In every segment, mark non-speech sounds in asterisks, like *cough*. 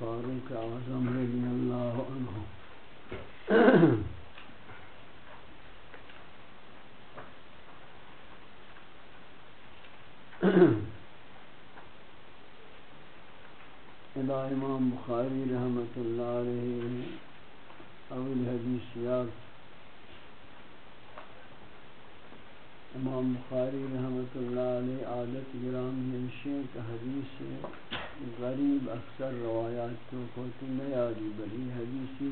فاروق اعظم رضی اللہ عنہ۔ ادا امام بخاری رحمت اللہ علیہ اول حدیثیات امام بخاری رحمت اللہ علیہ عادت گرامی ہمشین کا حدیث ہے۔ غریب اکثر روایات تو کوئی نیاری جی بلی حدیثی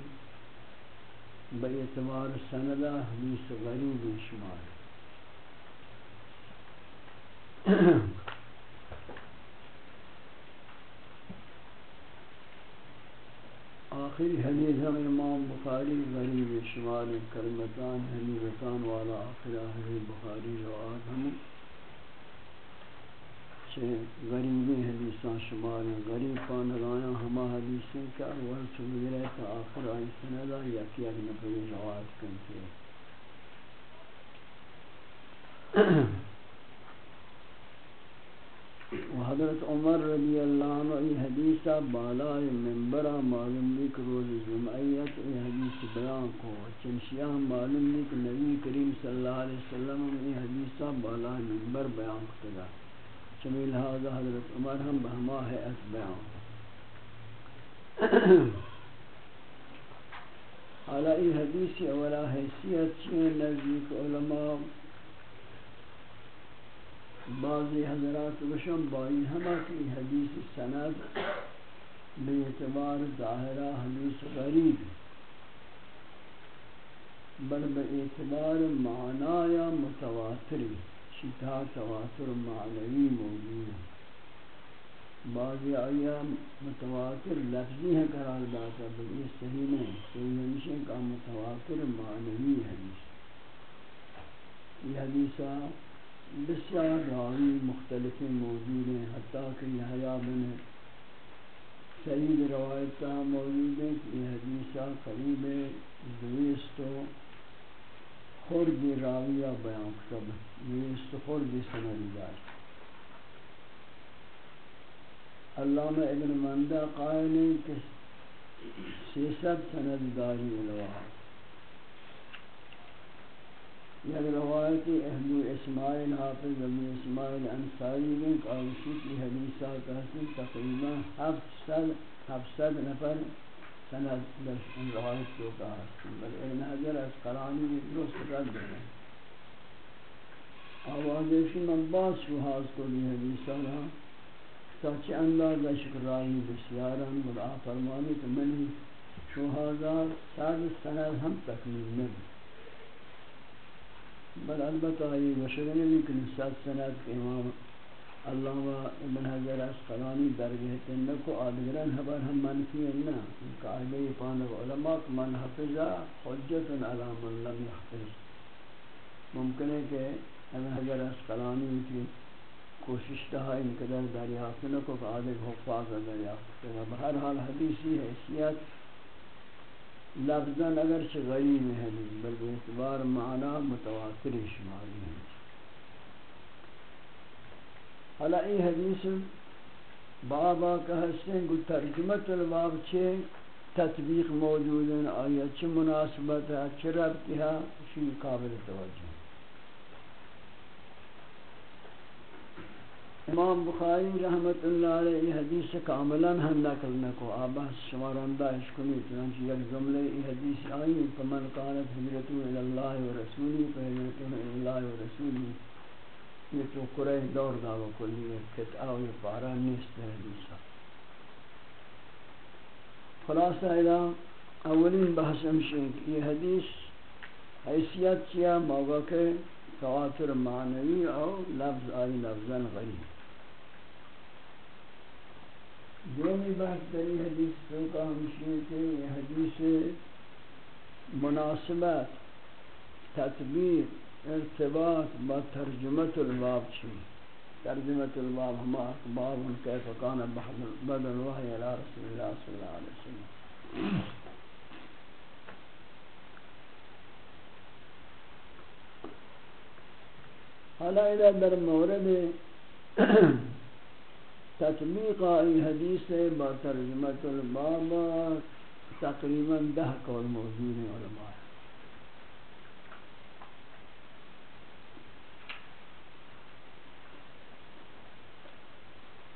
بے اعتبار سندہ حدیث غریب شمار آخری حدیث ہم امام بخاری غریب شمار کلمتان حدیثان والا آخر آخری بخاری روایت ہم چھے غریبی حدیثان شمار غریب پانگایاں ہما حدیثیں کہ اول چوگرے تا آخر آئی سندہ یکی یک نفری روایت کنتے و حضرت عمر رضی اللہ عنہ ای حدیثہ بالای منبرہ معلوم لی کہ روز جمعیت ای حدیث بیان کو چنشیہ معلوم لی کہ نبی کریم صلی اللہ علیہ وسلم ای حدیثہ بالای منبر بیان کرتا چمی لہذا حضرت عمر ہم بہما ہے اس حالا ای حدیثی اولا حیثیت چین نزدیک علماء بعضی حضرات وشم بائی ہما کی حدیث سند بے اعتبار ظاہرہ حدیث غریب. بل بے اعتبار معنی یا متواتری. شتہ تواتر معنوی موجود ہے بعضی آیا متواتر لفظی ہے قرار داتا بل یہ صحیح نہیں صحیح ہمشہ کا متواتر معنوی حدیث یہ حدیثہ بسیار راوی، مختلف موجود ہیں، حتیٰ کہ یہ یحییٰ بن سعید روایت موجود ہیں کہ یہ حدیثہ قریب دویست و خردی راویہ بیان کتب دویست یعنی و خردی سنری دار علامہ ابن مندہ قائل ہے کہ سیست سند داری علوہ یک روایت اہل اسماعیل حافظ ابن اسماعیل انصاری نے قاوشی کی حدیثہ کہتے تقریباً ہفصد نفر سند در ان روایت کو کہا بل ابن حجر از قرآنی میں درست رد ہے آوازشی من باز شوحاز کو دی حدیثہ رہا تا چه اندازه شکرائی بسیارم. مدعا فرمانی که منی شوحازار ساد سند هم تکمیل نبود بل البتہ یہ مشغل لیکن سات سنت کے امام علامہ ابن حجر اسقلانی درجہ تن کو آدگران خبر ہم منفی نہ قاعدہ پان علماء من حفظ حجت علی من لم يحفظ ممکن ہے کہ ابن حجر اسقلانی کی کوشش تھا ان قدر دریافت نہ کو آدھے حفاظ دریافت بہر حال حدیثی حیثیت لفظاً اگرچہ غریب ہے بل اعتبار معنی متواتر شماری ہے حالا ای حدیث بابا کا حسن کو ترجمت الباب چھے تطبیق موجود ہیں آیا چھ مناسبت ہے چھ ربطی ہے اسی قابل توجہ امام بخاری رحمت اللہ علیہ یہ حدیث کاملا ہم نقل نکو. آبا شمارندہ اشکنی چنانچہ یک جملے یہ حدیث آئی فمن قانت حجرتو الاللہ و رسولی فحجرتو الاللہ و رسولی. یہ تو قرآن دور دعوی کلی ہے کتعہ و پارا نیست ہے حدیثہ خلاصہ الہ اولین بحث ہمشین کہ یہ حدیث حیثیت کیا موقع کے تواتر معنوی اور لفظ آئی لفظاً غریب دومی بحث دری حدیث تو کا ہمشین کہ یہ حدیث مناسبت تطبیق ارتباط با ترجمت الباب چی؟ ترجمت الباب ہما باب کیف کان بدل وحی علی رسول اللہ صلی اللہ علیہ وسلم۔ حالا اذا در مورد تطبیق ای حدیث با ترجمت الباب تقریباً ده قول موجود علماء۔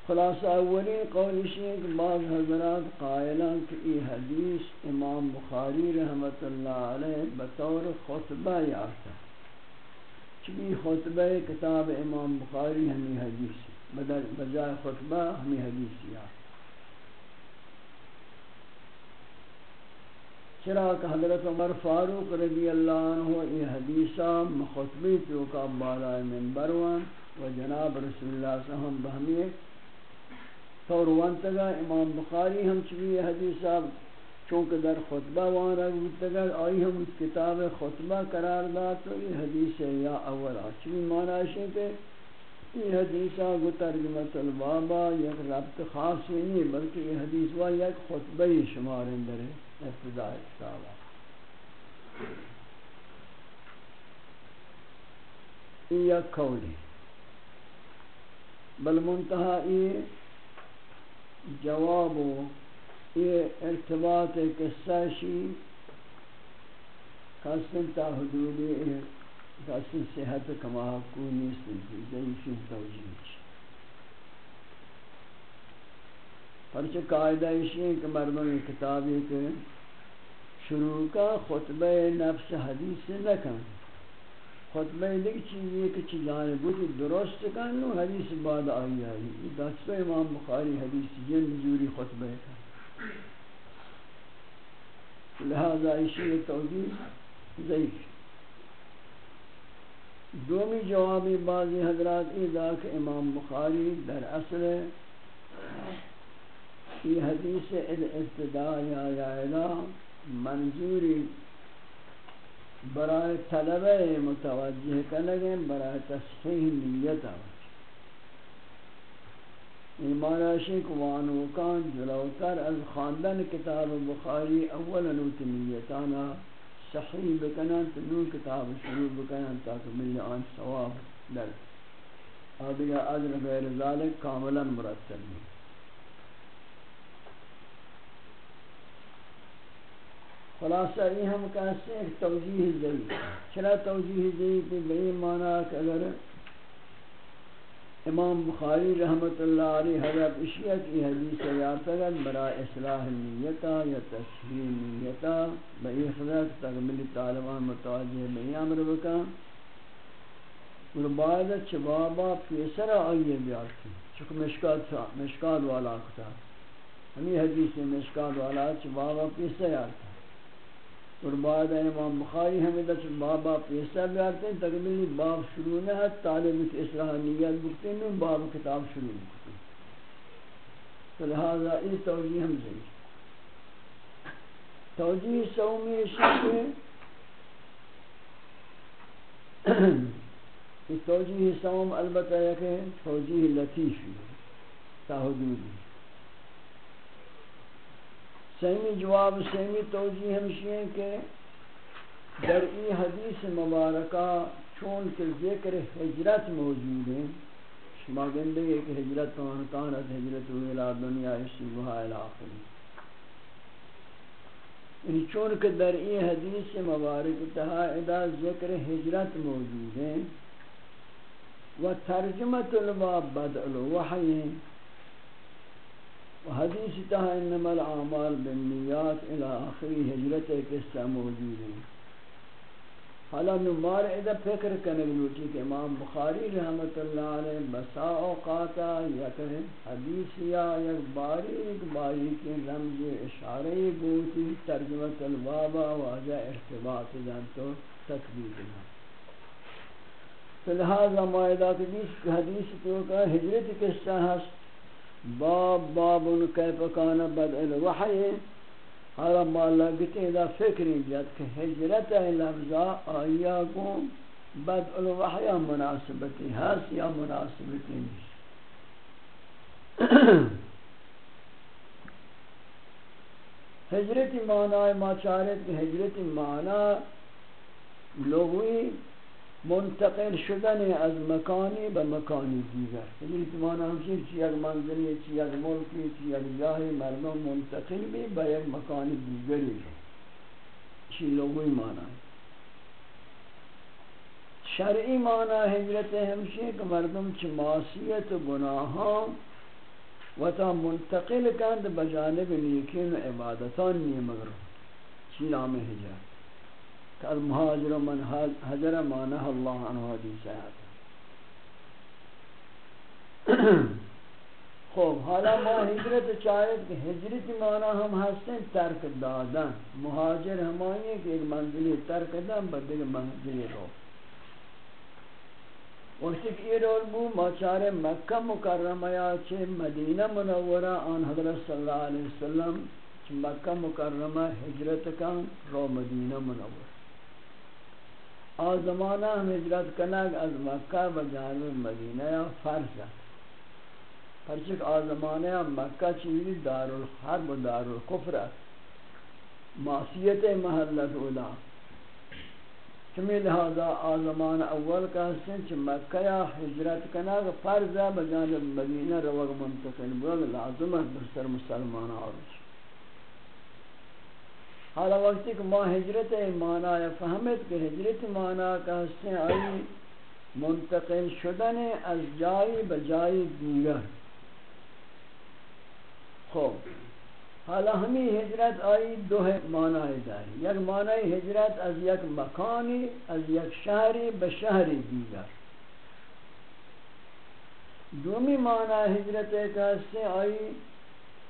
خلاصہ اولی قولش ہے کہ بعض حضرات قائلان کہ یہ حدیث امام بخاری رحمت اللہ علیہ بطور خطبہ یارتا چلی خطبہ کتاب امام بخاری ہمیں حدیث بجائے خطبہ ہمیں حدیث یارتا چرا کہ حضرت عمر فاروق رضی اللہ عنہ یہ حدیثہ مخطبی تو کا بالا منبر و جناب رسول اللہ صلی اللہ علیہ وسلم بہمیے طور وانتگا امام بخاری ہم چلی حدیثہ چونکہ در خطبہ وانا گوتگا آئی ہم کتاب خطبہ قرار دا تو یہ حدیث ہے یا اولا چلی مانا ہے کہ یہ حدیثہ گو ترجمت البابا یک ربط خاص نہیں بلکہ یہ حدیث وا یک خطبہ ہی شمار اندر ہے، ابتداء کتابہ یہ قولی بل منتہا یہ جواب و یہ ارتباط قصہ شی خاصن تا حدودی خاصن صحت کما کو نیست ضعیفی توجیہ چی پرچہ قاعدہ اسی ہے کہ مردم کتابی کے شروع کا خطبہ نفس حدیث سے نہ کریں خطبہ دیکھ چیز یہ کہ چیزانے بودی درست کرنو حدیث بعد آئی آئی یہ دستہ امام بخاری حدیث جن جوری خطبہ کا لہذا اسی توجیح ضعیف دومی جوابی بعضی حضرات اذا کہ امام بخاری در اصل یہ حدیث ابتداء یا یا منظوری برائے طلبہ متوجہ کنگیں برائے تصحیح نیت ایمان عشق وانوکان جلوتر از خاندن کتاب بخاری اولا نوت نیتانا صحیح بکنن تنو کتاب شروع بکنن تاکہ ملی آن ثواب در۔ آدھگا عدل غیر ذالک کاملا مرتب نہیں خلاصہ یہ ہم کہتے ہیں ایک توجیح ضعیف چرا توجیح ضعیف بئی معنی کہ اگر امام بخاری رحمت اللہ علیہ حضرت اشیاء کی حدیث یارتگت برا اصلاح نیتا یا تصحیح نیتا بئی حضرت تقبل طالبان متوجہ بئی عمر بکا اور بعد چبابا پیسر آئیے بیارتی چکہ مشکات, مشکات والا کتا۔ ہمیں حدیث مشکات والا چبابا پیسر یارتا اور بعد امام بخاری ہمیں دس بابا پیسہ بیارتے ہیں تقبیلی باب شروع نہ ہے، طالب کی اصلاح نیت بکتے ہیں باب کتاب شروع بکتے ہیں۔ تو لہذا اس توجیہ ہم سے توجیہ سومی شکر اس توجیہ سوم البتہ یہ کہ توجیہ لطیفی تا حدودی سیمی جواب، سیمی توجیہ ہمشی ہیں کہ در ای حدیث مبارکہ چون کہ ذکر حجرت موجود ہے شما گندے ہیں کہ حجرت کانت حجرت ویلا دنیا شبہا الاخری یعنی چون کہ در ای حدیث مبارک تہا ادا ذکر حجرت موجود ہے و ترجمت الباب بدع الوحی ہیں۔ حدیث تہا انما العامال بالنیات الى آخری حجرت قصہ موجود ہے حالا نمار ادا فکر کنگ لوٹی کہ امام بخاری رحمت اللہ علیہ بسا اوقاتا یک حدیث یا یک باریک باریک رمز اشارے گوتی ترجمت البابا واجہ ارتباط جان تو تکبیر جان فلہذا مائدہ حدیث تو کا ہجرت قصہ ہست؟ باب باب ان کیف کان بدء الوحی حالا مالا گتے دا فکری جد کہ حجرت لفظا آیا کو بد الوحی مناسبتی ہس یا مناسبتی نیست حجرت معنی ما چارت کہ حجرت معنی لغوی منتقل شدن از مکانی به مکانی دیگر. یعنی اتمانا همچین چی یک منزلی، چی یک ملکی، چی یک جاهی مردم منتقل بی به یک مکان دیگری. چی لغوی مانا شرعی مانا حجرت ہمشی کہ مردم چی معصیت و گناہاں و تا منتقل کند بجانب نیکین و عبادتان نیمگر. چی نام حجرت؟ المهاجر من هجر ما نهى الله عنه حدیث آیات خوب حالا ما ہجرت چاہت کہ ہجرت معنی ہم ہستیں ترک دادن۔ مہاجر ہمائی ہیں کہ ایک منزلی ترک دن بدل منزلی رو۔ وقتی کہ یہ رول بو ماچار مکہ مکرمہ یا چھے مدینہ منورہ، آن حضرت صلی اللہ علیہ وسلم چھے مکہ مکرمہ ہجرت کن رو مدینہ منورہ۔ آ زمانہ ہم ہجرت کنگ از مکہ بجانب مدینہ یا فرض پرچک آ زمانہ مکہ چیزی دار الحرب و دار القفر معصیت محلت اولا۔ چمی لہذا آ زمانہ اول کا حسن چھ مکہ یا حجرت کنگ فرض بجانب مدینہ روگ منتقل بلد لازمت بسر مسلمان آرش حالا وقتی کہ ما ہجرت مانا یا فهمت کہ ہجرت مانا کا حصہ آئی، منتقل شدن از جائی بجائی دیگر. خوب حالا ہمیں ہجرت آئی دو معنی داری. یک معنی ہجرت از یک مکانی، از یک شہری بشہری دیگر. دومی معنی ہجرت کا حصہ آئی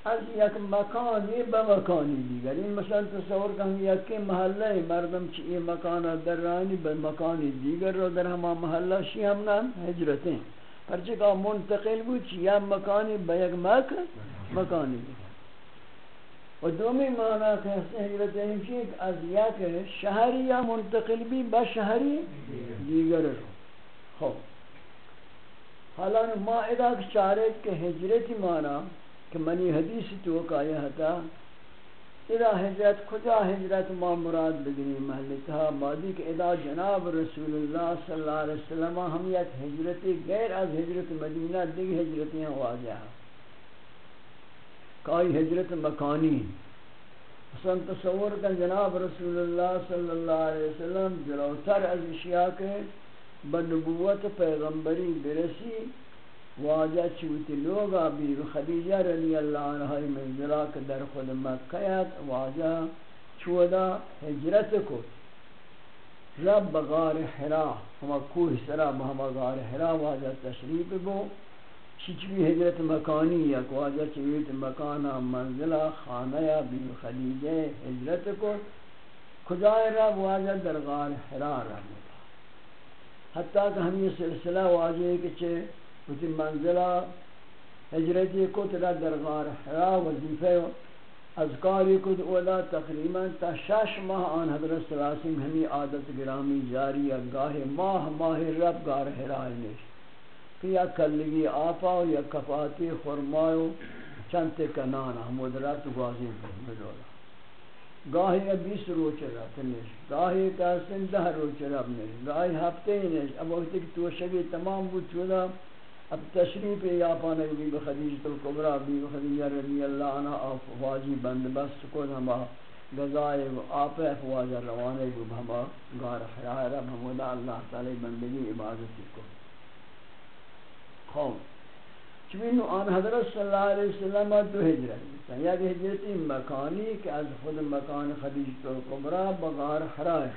از یک مکانی به مکانی دیگر. این مثلا تصور کنگ یکی محله، مردم چی این مکان در رانی به مکانی دیگر رو در همه محله شی هم نام هجرتیں پرچه که منتقل بود چی؟ یا مکانی به یک مک مکانی دیگر و دومی معنی که هست هجرت همشی از یک شهری یا منتقل بی به شهری دیگر رو خب. حالا ما ادا چاره که هجرتی معنی کہ منی حدیث تو کایا ہتا ادا حجرت، کجا حجرت ما مراد بگنی محلتها مادی کہ ادا جناب رسول اللہ صلی اللہ علیہ وسلم ہم یک غیر از حجرت مدینہ دیگ حجرتیں واضح کائی حجرت مکانی۔ حسن تصور کن جناب رسول اللہ صلی اللہ علیہ وسلم جلوتر از اشیاء کے بنبوت پیغمبری برسی واجہ چوتی لوگا بی خدیجہ رضی اللہ عنہ منزلہ کے در خود مکیت واجہ چودا حجرت کو. رب بغار حرا، ہما کوہ سرا بہما غار حرا واجہ تشریف بو. چچوی حجرت مکانی یک واجہ چویت مکانا منزلہ خانہ بی خدیجہ حجرت کو. خدای رب واجہ در غار حرا رہا حتیٰ کہ ہم یہ سلسلہ واجہ کہ چھے وتی منزلہ ہجرتی کو تلا درغار حرا، وظیفہ اذکاری کو اولا تقریباً تا شش ماہ آن حضرت صلی اللہ علیہ وسلم ہمی عادت گرامی جاری گاہ ماہ ماہ رب گار حرا نش کہ یا کلگی آپا و یا کفاتی خرمایو چند کنان حمود رب تو گازی بدولا گاہی بیس روچ رب نش گاہی کاسن دہ روچ رب نش گاہی ہفتے نش اب وقتی کہ تمام بود چودا اب تشریف یا پانے بھی بخدیجت القبرہ بھی بخدیجہ رضی اللہ عنہ آف واجی بندبست کو ہما گزائے و آپ افواج روانے کو ہما گار حیاء رب حمودہ اللہ تعالی بندگی عبادت کو خوب۔ چبینو آن حضرت صلی اللہ علیہ وسلم دو ہجرت یک یعنی ہجرتی مکانی کہ از خود مکان خدیجت القبرہ بغار حرائے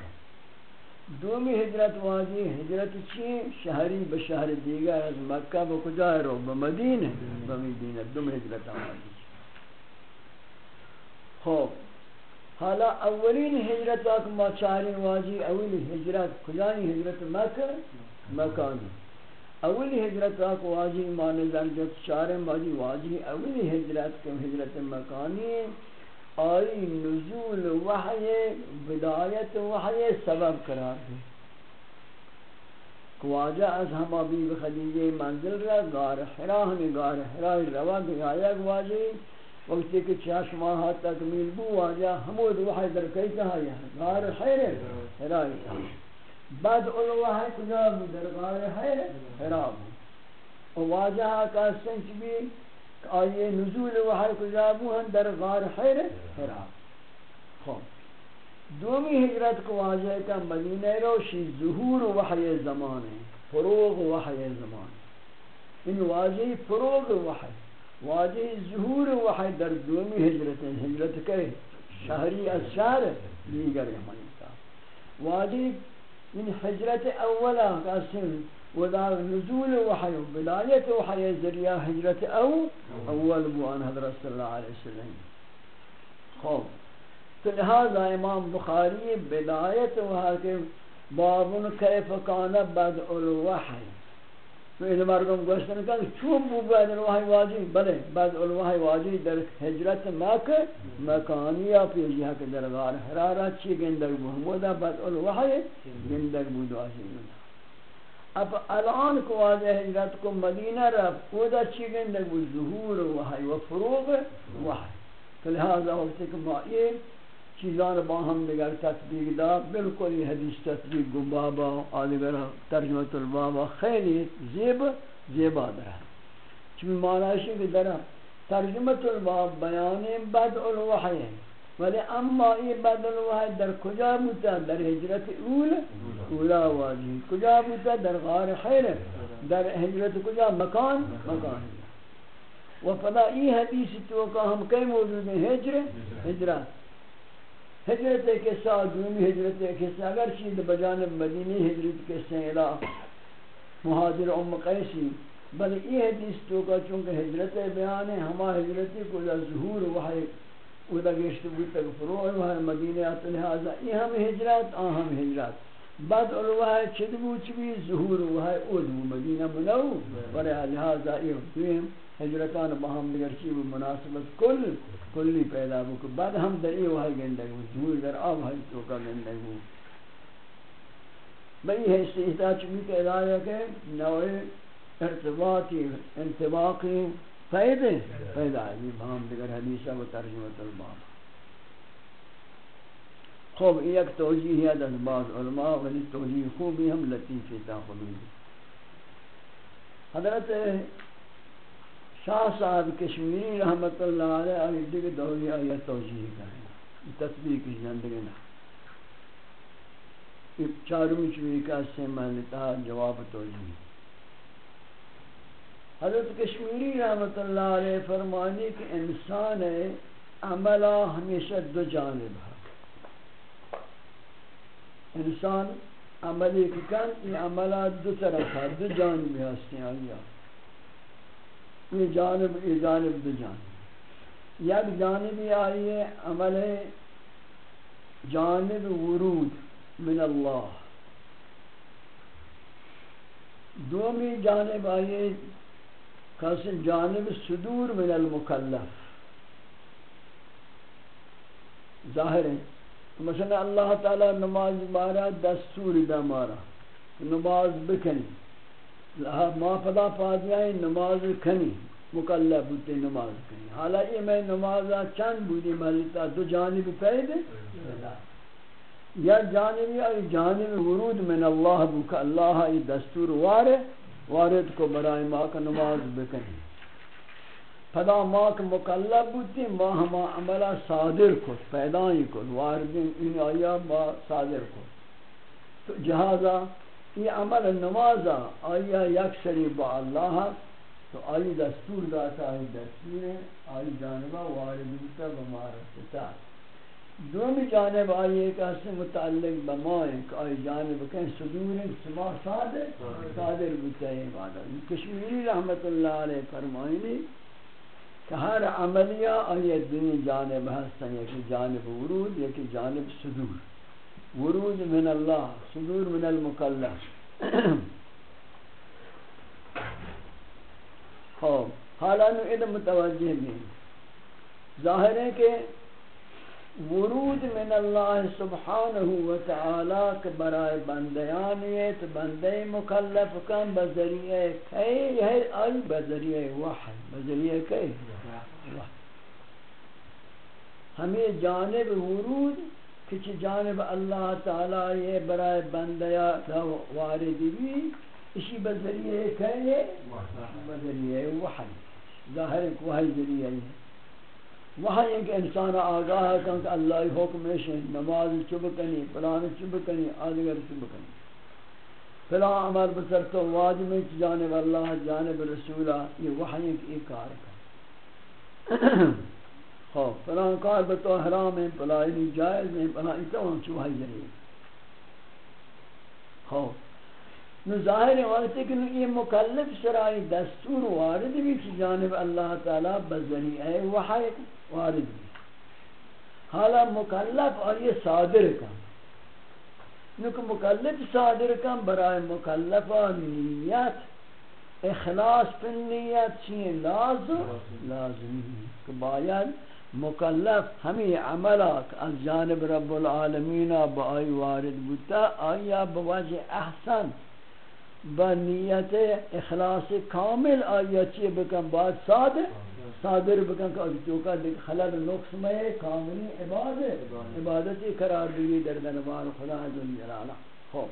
دومی ہجرت واجی ہجرت چی؟ شہری بشہر دیگر از مکہ بکجا رو بمدینہ بمدینہ دوم ہجرت واجی خوب۔ حالا اولین ہجرت اک ما چارین واجی اولی ہجرت کجانی ہجرت مکہ؟ مکانی اولی ہجرت اک واجی ما نظر جت چارین واجی واجی اولی ہجرت کم ہجرت مکانی۔ آئی نزول وحی، بدایت وحی سبب قرار دی واجہ از ہما بیب خدیجہ منزل را، گار حرا ہمیں گار حرا روا گیا یک واجی وقتی کہ چاش ماہ تکمیل بو واجہ ہمود وحی در کئی کہا، یا گار حیر حرا بعد اول وحی کجا، در گار حیر حرا بو واجہ کا سنچ بھی آئیے نزول وحی کجا بو ہم در غار حیر حرا خوب دومی حجرت کو واجہ کا مدینہ روشی ظہور وحی زمان ہے فروغ وحی زمان ان واجہ فروغ وحی. واجہ ظہور وحی در دومی حجرت ہے حجرت کرے شہری از شہر دیگر ہمانی واجہ ان حجرت اولا کا سن ودا نزول وحی بدایت وحی ذریعہ حجرت او اول بوان حضرت صلی اللہ علیہ وسلم خوب تو لہذا امام بخاری بدایت وحی کے بابن کیف کان بد الوحی تو این مردم گوشتن کہ چون بو بعد الوحی واجی بلے بعد الوحی واجی در حجرت مکہ مکانیہ پیجیہ کے درگار حرارہ چی گندگ بو ہمودا بعد الوحی گندگ بو دعاشی گندگ اب الان کو واضح حجرت کو مدینہ رفت خود اچھی گندگ و ظہور وحی و فروغ وحی لہذا وقت کہ ما یہ چیزان با ہم دیگر تطبیق دا، بالکل یہ حدیث تطبیق گو بابا آدگر ترجمت البابا خیلی زیب، زیبا در ہے. چمی معنی کہ در ترجمت الباب بیان بدع الوحی ولی اما ای بدل واحد در کجا بوتا در هجرت اول اولا واجی کجا بوتا در غار خیر، در هجرت کجا مکان؟ مکان. و فدا ای حدیث تو کا ہم کئی موجود ہیں؟ ہجر ہجرت ہجرت کے ساتھ دومی ہجرت کے ساتھ اگر چیز بجانب مدینی، ہجرت کے ساتھ مہاجر ام قیسی. بل یہ حدیث تو کا چونکہ ہجرت بیان ہے، ہما ہجرتی کو ظہور وحی ودا گشت بود تک فروع و مدینہ ات لہذا یہ ہم ہجرت آ ہم ہجرت بعد الوہ چد بو چبی ظہور و ہے اود مدینہ منو پر لہذا یہ دویم ہجرتان باہم دیگر چی و مناسبت کل، کلی پیدا بو کہ بعد ہم در یہ وہی گندگ و ظہور در آب ہے تو کا گندگ بئی ہے استحتا چبی کہ ادایہ کے نوع ارتباطی انتباقی فائدے پیدا. ہے بہم دیگر حدیثہ و ترجمت الباب خوب ایک توجیہ ہے در بعض علماء ولی توجیہ خوبی ہم لطیفی تاخبی حضرت شاہ صاحب کشمیری رحمت اللہ علیہ آئی دیگر دوری آئی توجیہ کریں تطبیق کی زندگی نہ چاروں چوئی کا سے میں جواب توجیہ حضرت کشمیری رحمت اللہ علیہ فرمانی کہ انسان عملہ ہمیشہ دو جانب ہے انسان عملی کی کن یہ عملہ دو طرف ہے دو یعنی جانب ہستے ہیں آیا یہ جانب یہ جانب دو جانب. یک جانبی یعنی آئیے عمل جانب ورود من اللہ دومی جانب آئیے کس جانب صدور من المکلف. ظاہر ہے مثلا اللہ تعالی نماز بارا دستور دا مارا، نماز بکنی۔ ما پدا پادیائی نماز کنی، مکلف بودتے نماز کنی۔ حالا یہ میں نماز چند بودی ملتا دو جانب پیدے یا جانب یا جانب ورود من اللہ بکا، اللہ ای دستور وارے، وارد کو برائے ماں کا نماز بکنی۔ پدا ماں کا مکلب بودتی ماں ہما عملہ صادر کو پیدائی کو واردین ان آیا ما صادر کو تو جہازا یہ عمل نمازا، آیا یک سری با اللہ تو آئی دستور داتا آئی دستور آئی جانبا واردیتا بمارستا دومی جانب آئیے کہ اس متعلق بمائیں کہ آئی جانب کہیں صدور سما صادر صادر بتائیں عبادت کشمیری رحمت اللہ علیہ فرمائنی کہ ہر عملیہ آئیے دنی جانب ہستن یکی جانب ورود یکی جانب صدور۔ ورود من اللہ، صدور من المکلف۔ خوب حالا نو ادھا متوجہ بھی ظاہر ہے کہ ورود من اللہ سبحانہ وتعالی کے برائے بندیانیت بندے مکلف کن، بذریعہ کئی ہے آئی بذریعہ وحی، بذریعہ کئی ہمیں جانب ورود، کچھ جانب اللہ تعالی یہ برائے بندیا واردی بھی، اسی بذریعہ کئی ہے، بذریعہ وحی، ظاہر وحی ذریعہ ہے۔ وہاں ایک انسان آگاہ ہے کہ اللہ حکم ہے نماز چب کنی پلان چب کنی آدگر چب کنی فلاں عمل بسر تو واجب ہے جانب اللہ، جانب رسولہ، یہ وحی ایک ایک کار کا *coughs* خوب، فلاں کار بتو حرام ہے فلاں جائز ہے فلاں تو ہم چوہائی ذریعے خوب نو ظاہر وقت کہ یہ مکلف شرائی دستور وارد بھی کی جانب اللہ تعالی بذریعہ وحی وارد بھی۔ حالا مکلف اور یہ صادر کا نو کہ مکلف صادر کا برائے مکلف نیت، اخلاص پر نیت چیئے لازم؟ لازمی کہ باید مکلف ہمیں عملات از جانب رب العالمین بائی وارد بودتا آیا بوجہ احسن۔ نیت اخلاص کامل آیا چی بکن بعد صادر صادر بکن کہ اگر چوکا دیکھ خلال نقص میں کاملی عبادت عبادتی قرار دیگی در دنبار خدا عزم جلالا خوب۔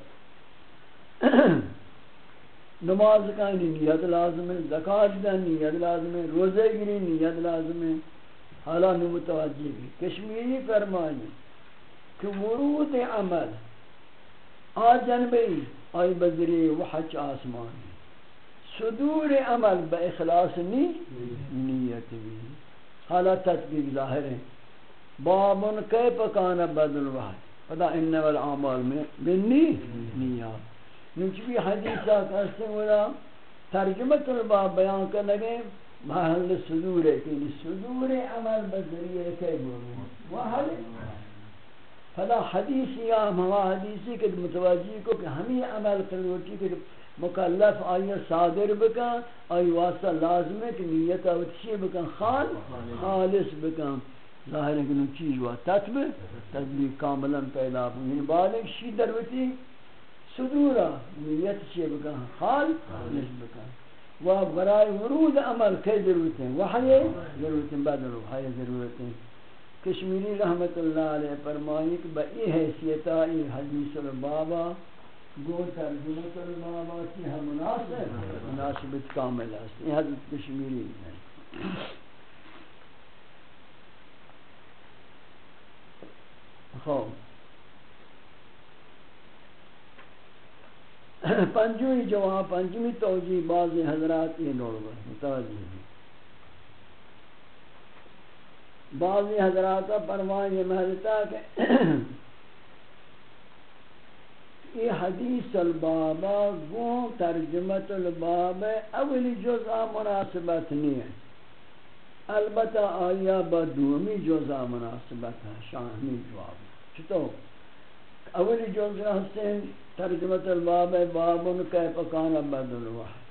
نماز کا نیت لازم ہے زکاة دن نیت لازم ہے، روزے گری نیت لازم ہے۔ حالا نمتوجہ بھی۔ کشمیری فرمانی کہ ورود عمل آ جنبی آئی بذری وحچ آسمانی صدور عمل با اخلاص نی نیت بھی حالا تطبیق ظاہر ہے بابن کے پکانا بدل وحی فدا انہ والعامال میں بنی نیات۔ نوچ بھی حدیثہ کہتے ہیں ترجمت الباب بیان کرنے گئے۔ محل صدور ہے کہ صدور عمل بذریعہ کے بولو وحل فلا حدیث یا ہما حدیثی کہ متوجہ کو کہ ہمیں عمل کرنوٹی کہ مکلف آئی صادر بکن آئی واسطہ لازم ہے کہ نیت اوتشی بکن خال خالص بکن ظاہر ہے کہ نو چیز ہوا تطبع تطبیق کاملا پیدا بکن یعنی بالک شی دروتی، صدورا، نیت چی بکن خال خالص بکن و برای ورود عمل کی ضرورت ہیں وحی ضرورت ہیں بدل وحی ضرورت ہیں کشمیری رحمت اللہ علیہ فرمائی کہ بئی حیثیتا ای حدیث البابا گو ترجمت البابا کی ہم مناسب مناسبت کامل ہے یہ حدیث کشمیری ہے۔ خوب پنجوی جواب پنجمی توجیح بعض حضرات یہ نوڑ گئے متوجہ ہیں بعضی حضرات فرمائیں یہ محلتا کہ *clears throat* یہ حدیث البابا گو ترجمت الباب اولی جزء مناسبت نہیں ہے۔ البتہ آیا با دومی جزء مناسبت ہے شاہمی جواب۔ چطور؟ اولی جزء حسین ترجمت الباب بابن کیف کان بدل وحد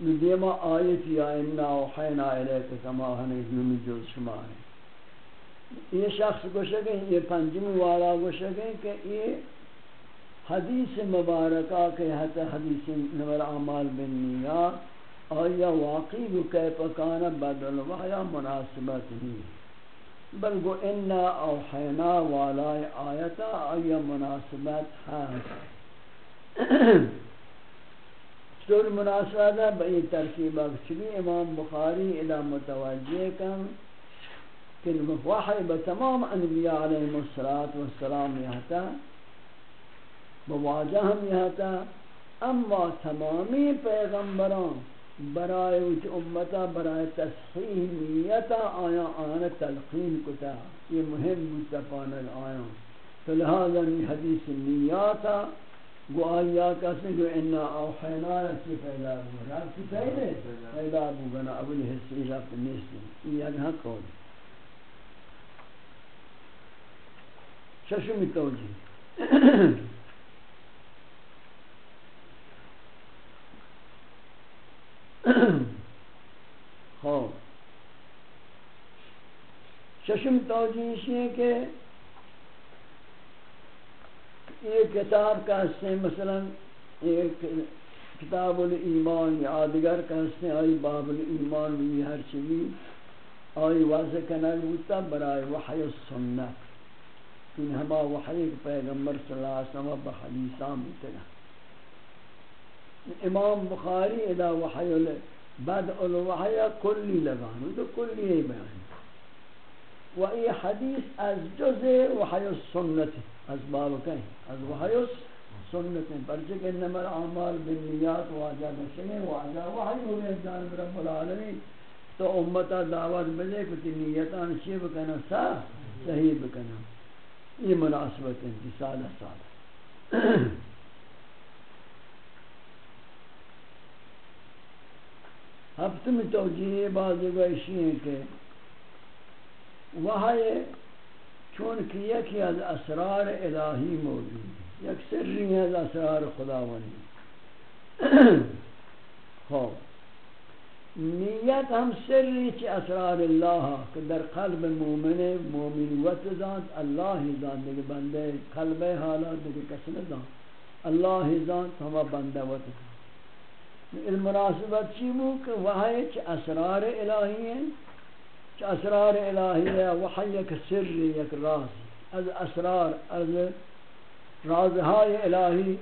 دیما آیت یا انا وحینا الیک کما ہنے نمی جو شما ہے یہ شخص گوشے گئے یہ پنجمی والا گوشے گئے کہ یہ حدیث مبارکہ کے حتی حدیث نور اعمال بن نیات آیا واقعی بو کیف کانا بدل وحیا مناسبت نہیں بل گو انا اوحینا والا آیتا آیا مناسبت ہے چطور مناسبت ہے بئی ترکیب اکچلی امام بخاری الى متوجہ کن کہ وحی بتمام انبیاء علیہ السلام یہتا، بواجہ ہم یہتا، اما تمامی پیغمبران برائے وچ امتا، برائے تصحیح نیتا آیا آنا تلقین کتا، یہ مهم بودتا پانل آیا۔ تو لہذا حدیث نیاتا گو آیا کسی جو انا اوحینا رسی پیدا بو رب کی پیدا پیدا بو گنا اول حسی رب نیستی یہ حق قول ششمی توجیح خوب ششم توجیش ہے کہ ایک کتاب کا حصے مثلا ایک کتاب الایمان یا آدگر کا حصے آئی باب الایمان بھی ہر چیزی آئی واضح کنال ہوتا برای وحی السنت ان ہما وحی پیغمبر صلی اللہ علیہ وسلم بحدیثان متنا امام بخاری ادا وحی بعد الوحی کلی لگان تو کلی ہی بیان و ای حدیث از جز وحی السنت از باب کہیں، از وحی السنت پرچہ کہ انما الاعمال بالنیات واجہ نشنے واجہ وحی ہوئے جانب رب العالمین۔ تو امتا دعوت بلے کتی نیتان چی بکنا؟ سا صحیح بکنا۔ یہ مناسبت ہے سادہ سادہ ہفتم توجیہ بعضی گوشی ہیں کہ وہاں وحی چونکہ یکی از اسرار الہی موجود یک سری از اسرار خداوندی *clears throat* خوب نیت ہم سری چی اسرار اللہ کہ در قلب مومن مومن وط ذات اللہ ذات دیکھ بندے، قلب حالات دیکھ کسن ذات اللہ ذات ہما بندے وط ذات المناسبت چی بو کہ وحی چ اسرار الہی ہیں؟ اسرار الہی وحی یک سر، یک راز. از اسرار، از رازهای الہی،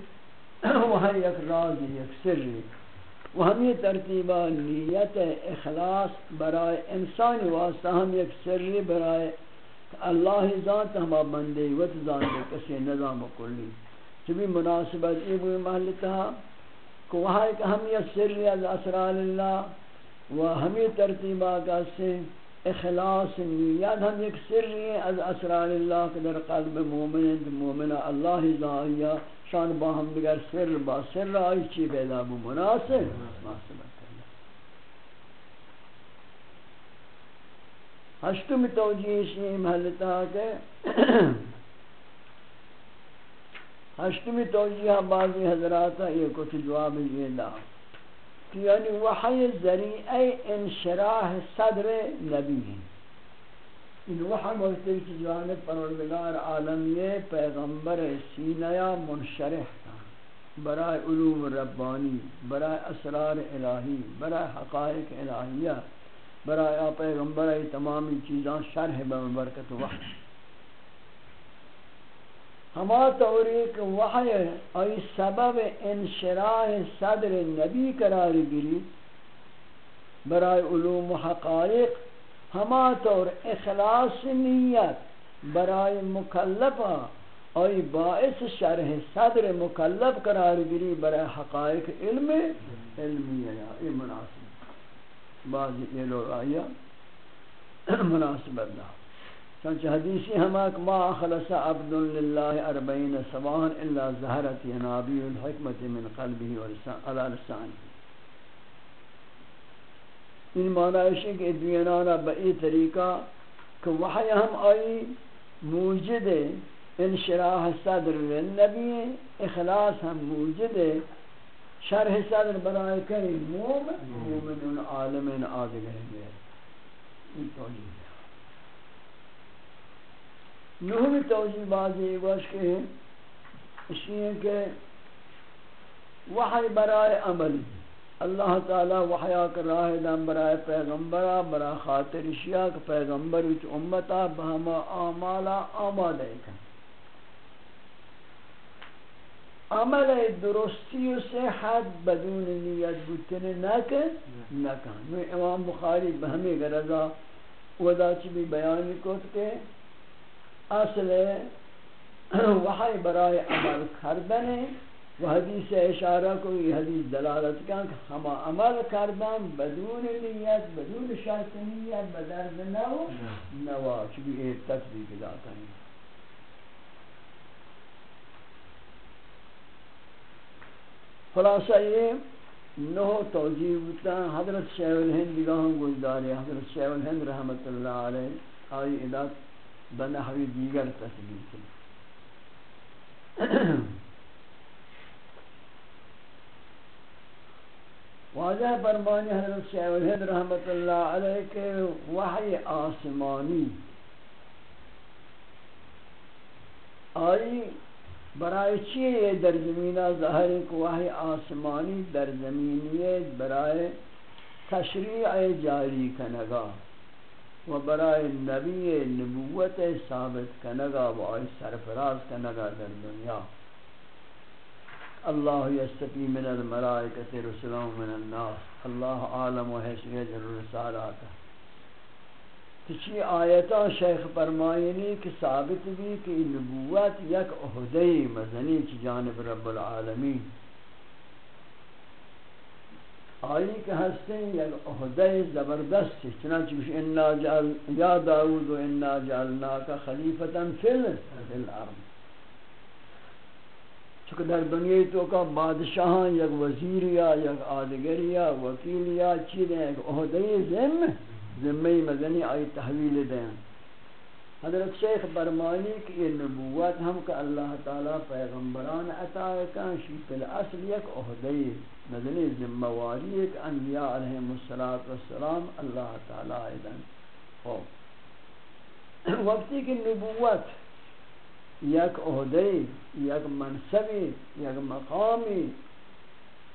وحی یک راز، یک سر. و ہمی ترتیبہ نیت اخلاص برائے انسانی واسطہ ہم یک سر برائے اللہ ذات ہما بندے وت ذات کسی نظام کلی. چبی مناسبت ای بو محلتہ کہ وہاں ایک اہمیت سری از اسرار اللہ و ہمیں ترتیبہ کا سے اخلاص نیت ہم ایک سری از اسرار اللہ کہ در قلب مومن مومن اللہ ذائیہ شان با ہم دیگر سر با سر آئی چی پیدا بو مناسب۔ مناسبت ہشتم توجیہ شیئی محلتا کہ ہشتمی توجیہ بعضی حضرات یہ کچھ جواب یہ دا یعنی وحی ذریعہ انشراح صدر نبی. ہیں ان وحی ملتی کی جوانب پروردگار عالمی پیغمبر سینیا منشرح تھا برائے علوم ربانی برائے اسرار الہی برائے حقائق الہیہ برائے پیغمبر تمامی چیزاں شرح بمبرکت وحی. ہما توریک وحی ای سبب انشراح صدر نبی قرار گری برای علوم و حقائق، ہما طور اخلاص نیت برای مکلفہ ای باعث شرح صدر مکلف قرار گری برای حقائق علم علمی ہے یہ مناسب۔ بعض یہ لوگ آیا مناسبت نہ چنچہ حدیثی ہماک ما خلص عبد للہ اربعین سواہن الا زہرت ینابی الحکمت من قلبی علی لسانی. ان معنی ہے کہ دوینانا بئی طریقہ کہ وحی ہم آئی موجد انشراح صدر للنبی اخلاص ہم موجد شرح صدر برائے کری مومن مومن عالمین آدھگر ہے یہ توجیہ نہمی توجیہ بازی گوش کے اسی ہے کہ وحی برائے عمل۔ اللہ تعالی وحیا کر راہ دم برائے پیغمبرہ برا خاطر شیعہ کہ پیغمبر وچ امتا بہما آمالا آمادہ کن عمل درستی و صحت بدون نیت بودتن نکن نکن نو امام بخاری بہمی گرزا ودا چی بھی بیانی کت اصل وحی برای عمل کردن وہ حدیث اشارہ کو یہ حدیث دلالت کا کہ ہم عمل کردن بدون نیت بدون شرط نیت بدرد نو نوا چبی ایک تطبیق داتا ہے۔ خلاصہ یہ نو توجیہ بتا حضرت شیخ الہند گاہوں گزداری حضرت شیخ الہند رحمت اللہ علیہ آئی ادات بنحوی دیگر تسبیح کی واضح فرمانی حضرت شیخ الہند رحمت اللہ علیہ کے وحی آسمانی۔ آئی برای چیئے در زمینہ ظاہر کو وحی آسمانی در زمینیت برای تشریع جاری کنگا۔ و برای نبی نبوت ثابت کنگا و آئی سرفراز کنگا در دنیا. اللہ یستفی من الملائکت رسولان من الناس. اللہ عالم و حیثیت الرسالات تچی آیتا شیخ فرمائنی کہ ثابت بھی کہ نبوت یک اہدی مزنی چی جانب رب العالمین. آئی کہ ہستے یک اہدی زبردست چنانچہ بش انا جعل یا داود و انا جعلناک خلیفتا فی الارض. چونکہ در دنیا تو کا بادشاہاں یک وزیر یا یک آدگر یا وکیل یا چی دیں ایک عہدی ذم ذمی مدنی آئی تحویل دیں حضرت شیخ برمانی کی یہ نبوت ہم کہ اللہ تعالی پیغمبران عطا کان شی پل اصل یک عہدی مدنی ذمہ واری ایک انبیاء علیہ السلام اللہ تعالی ایدن۔ وقتی کی نبوت یک عہدی یک منصبی یک مقامی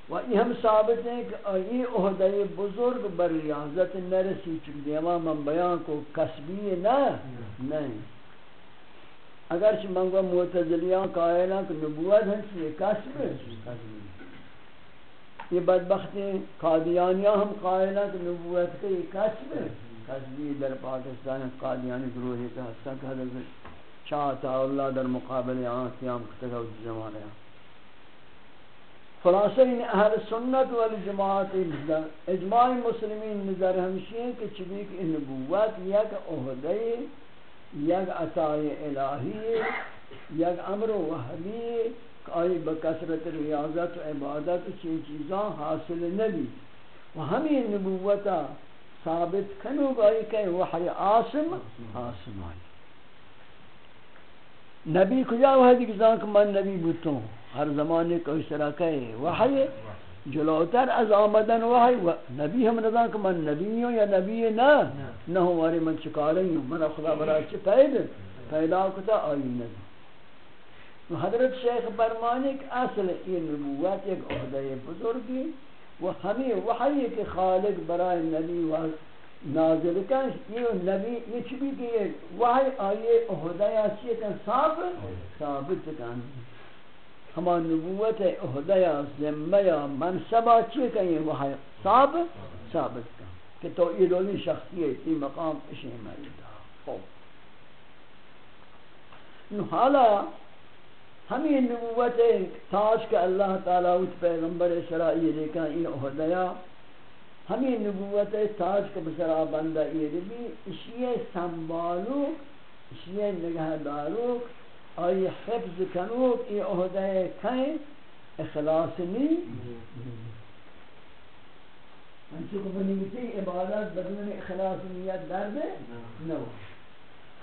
و یہ ہم ثابت ہیں کہ یہ عہدی بزرگ بر ریاضت نرسی چک دیما من بیان کو کسبی نہ، نہیں۔ اگرچہ منگو معتزلیاں قائلہ کہ نبوت ہے یہ کسب ہے۔ یہ بدبختی قادیانیاں ہم قائلہ کہ نبوت کے یہ کسب کسبی در پاکستان قادیانی گروہی کا حصہ کہ حضرت چاہتا اللہ در مقابل آن قیام کتگا و زمانے خلاصہ ان اہل سنت والجماعت اجماع مسلمین نظر ہمشی ہیں کہ چبیک نبوت یک عہدی یک عطای الہی یک امر وحبی آئی بکثرت ریاضت و عبادت چین چیزاں حاصل نبی. و ہمیں نبوتا ثابت کنو گئی کہ وحی آسم آسم آئی. نبی کجا وہ ہے کہ من نبی بوتوں ہر زمانے کو اس طرح کہے وحی جلوتر از آمدن وحی نبی ہم نظام کہ من نبی ہوں یا نبی نہ نہ ہمارے من چکارے ہوں من خدا برای چھ پید پیدا کتا آئی نبی. حضرت شیخ برمانی کہ اصل یہ نبوت ایک عہدہ بزرگی و ہمیں وحی کے خالق برای نبی و نازل کن، یہ نبی، یہ چبی کہ وحی آئیے عہدہ یا چیئے کن ثابت ثابت کن۔ ہما نبوت عہدہ یا ذمہ یا منصبہ چیئے کن یہ وحی ثابت ثابت کن۔ کہ تو ایلولی شخصیت تی مقام اشی مریدہ خوب نو حالا ہمیں نبوت تاج کہ اللہ تعالیٰ اس پیغمبر اسرائیل لکھا یہ عہدہ ہمیں نبوت تاج کے بسرا بندہ یہ بھی اسی سنبالو اسی نگہ دارو آئی حفظ کنو ای عہدہ کہیں اخلاص نہیں۔ انچہ کو بنیتی عبادت بدون اخلاص نیت درد نو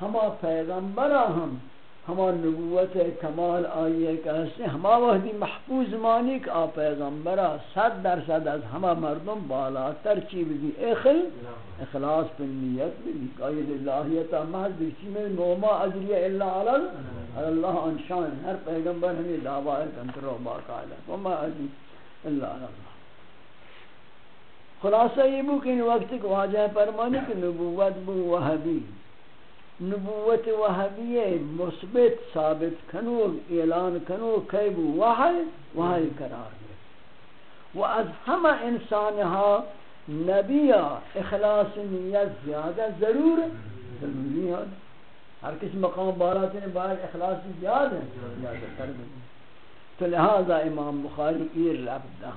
ہما پیغمبرہ ہم۔ ہما نبوت کمال آئیے کہتے ہیں ہما وحدی محفوظ مانی کہ آپ پیغمبرہ صد در صد از ہما مردم بالا ترچی بھی اخل اخلاص پر نیت بھی قائد اللہیتا محض دیکھی میں نوما اجریہ اللہ علی اللہ انشان ہر پیغمبر ہمیں دعویٰ کنتر و باقاعدہ وما اجری اللہ علی خلاصہ یہ بو کہ ان وقت کو واجہ فرمانے کہ نبوت بو وحبی نبوت وحبیه مثبت ثابت کنو اعلان کنو کی بو وحی وحی قرار گرفت و از همه انسانها نبی اخلاص نیت زیادہ ضرور ضروری ہے۔ ہر کس مقام بارات نے باہر اخلاص زیادہ ہے، زیادہ تر تو لہذا امام بخاری یہ رب دا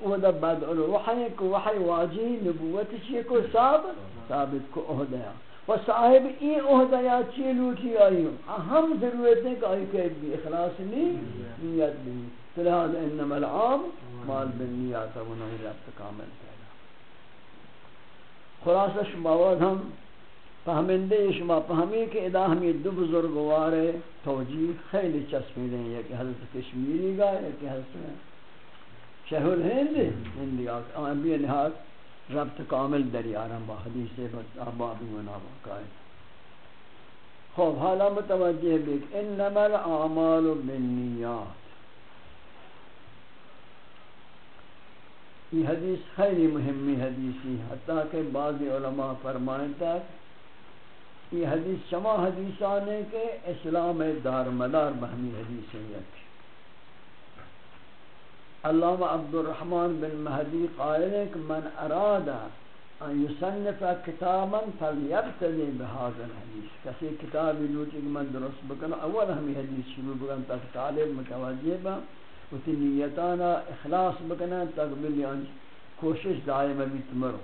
وہ دا بعد الوحی کو وحی واجی نبوت چیئے کو ثابت ثابت کو عہدہ و صاحب این عہدہ یا چی لوٹی آئی ہوں ہاں، ہم ضرورت ہے کہ آئی کہ بھی اخلاص نہیں، نیت بھی تو لہذا انما العام مال بن نیات و نہیں رب کامل پیدا۔ خلاصہ شما ہم فهمنده شما فهمی که ادا ہمی دو بزرگوار توجیه خیلی چسبیده ہیں یکی حضرت کشمیری گا یکی حضرت شیخ الہند ہندی آن بھی نہاد۔ ربط کامل دریارم با حدیث بابی و نابا خوب حالا متوجہ بیک، انما الاعمال بالنیات۔ یہ حدیث خیلی مهمی حدیثی حتی کہ بعض علماء فرمائیں تک یہ حدیث شما حدیثان ہے کہ اسلام دار مدار بہمی حدیث ہے علامہ عبد الرحمن بن مہدی قائل ہے کہ من اراد ان یصنف کتابا فلیبتدی بهذا الحدیث۔ کسی کتابی لوٹی کہ من درست بکنا اول ہمی حدیث شروع بکنا تاک طالب متوجہ با و تی نیتانا اخلاص بکنا تاک بلی کوشش دائم بھی تمرو۔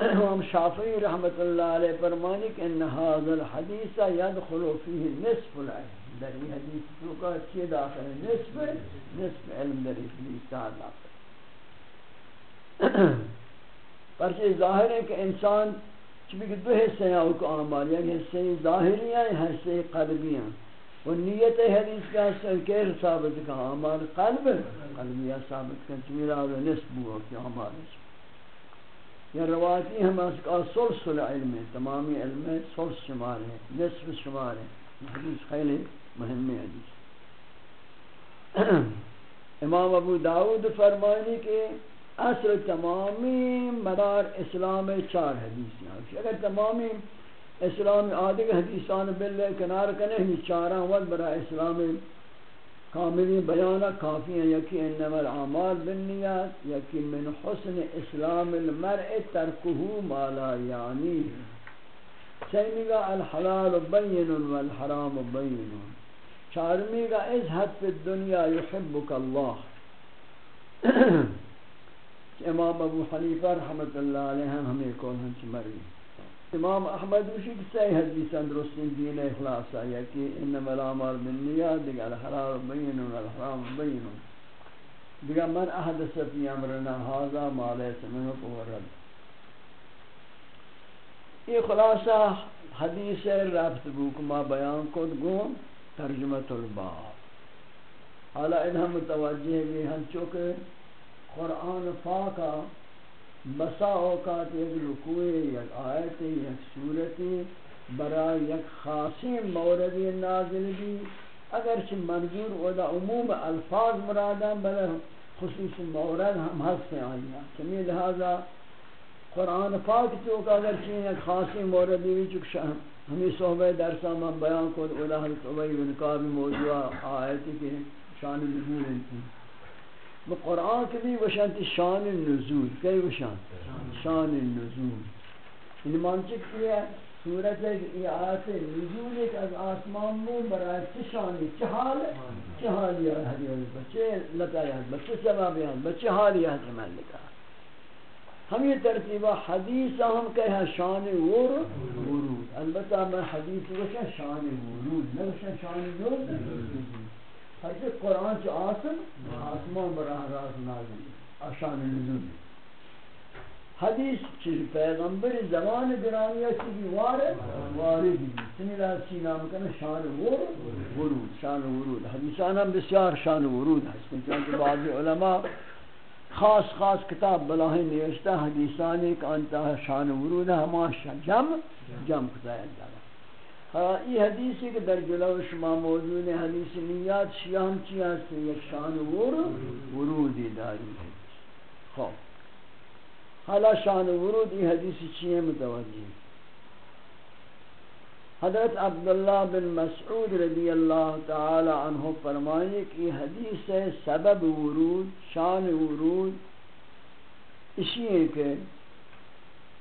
امام شافعی رحمت اللہ علیہ فرمانی کہ ان هذا الحديث يدخل فيه نصف العلم۔ در یہ حدیث تو کا چی داخل نصف نصف علم در اس حدیث تعالی پر یہ ظاہر ہے کہ انسان چونکہ دو حصے ہیں کو اعمال یک حصے ظاہری ہیں حصے قلبی ہیں و نیت حدیث کا کہ ثابت کہ اعمال قلب قلبی ثابت کا کہ میرا نصف ہوا کہ اعمال یا روایتی ہم اس کا سلس العلم ہے تمامی علم ہے سلس شمار ہے نصف شمار ہے حدیث خیلی مهم حدیث امام ابو داود فرمانی کہ اصل تمامی مدار اسلام چار حدیث ہیں۔ اگر تمامی اسلام آدھگ حدیثان بلے کنار کنے ہی چارہ وقت برا اسلام کاملی بیانہ کافی ہیں۔ یکی انما العمال بالنیات یکی من حسن اسلام المرء ترکہو ما لا یعنی۔ سیمی الحلال بین والحرام بین۔ چارمی گا ازہد فی الدنیا یحبک اللہ. *clears throat* امام ابو حنیفہ رحمت اللہ علیہ ہم ہمیں کون ہنچ مری امام احمد وشی کہ صحیح حدیث درست دین اخلاص آیا کہ انما الامر بالنیات، دیگر الحلال بین والحرام بین دیگر من احدث فی امرنا هذا ما ليس منه فهو رد۔ یہ خلاصہ حدیث رفت بوک ما بیان کد گو ترجمت الباب۔ حالا انہا متوجہ بھی ہم چونکہ قرآن فاقہ بسا اوقات یک رکوع یک آیت یک صورت برای یک خاصی موردی نازل بھی۔ اگرچہ منظور ودا عموم الفاظ مرادان بلے خصوص مورد ہم حس سے آئیا چمی لہذا قرآن پاک تو اگرچہ یک خاصی موردی بھی چکشا ہمیں صحبہ درسا من بیان کو اولا حضرت عبی بن قابل موضوع آیتی کے شان نزول انتی وہ قرآن کے بھی وشانت شان النزول کئی وشانت شان النزول یعنی مانچک کیا صورت ہے کہ یہ آیت نزول ایک از آسمان مو برای چه شانی چه حال چه حالی ہے بچے لتا ہے بچے سبب ہے بچے حالی ہے ملکہ ہم یہ ترتیبہ حدیث ہم کہا شان ورود. البتہ میں حدیث وشا شان ورود. نہ وشا شان ورود. حضرت قرآن چو آسم آسمان براہ راست نازل آشان نزول حدیث چیز پیغمبر زمان گرامی چیزی وارد واردی سنی لحظ چی نام کنه شان ورود. شان ورود. حدیثان هم بسیار شان ورود هست چونکه بعضی علماء خاص خاص کتاب بلاہی نوشتہ حدیثانی کہ انتا شان ورود ہما جم جمع کتاب دارا یہ حدیثی کہ در جلو شما موجود ہے حدیث نیات شیام چی ہستے یک شان ورود ورودی داری ہے۔ خوب حالا شان ورود یہ حدیث چی ہے متوجہ حضرت عبداللہ بن مسعود رضی اللہ تعالی عنہ فرمائے کہ حدیث ہے، سبب ورود، شان ورود اسی ہے کہ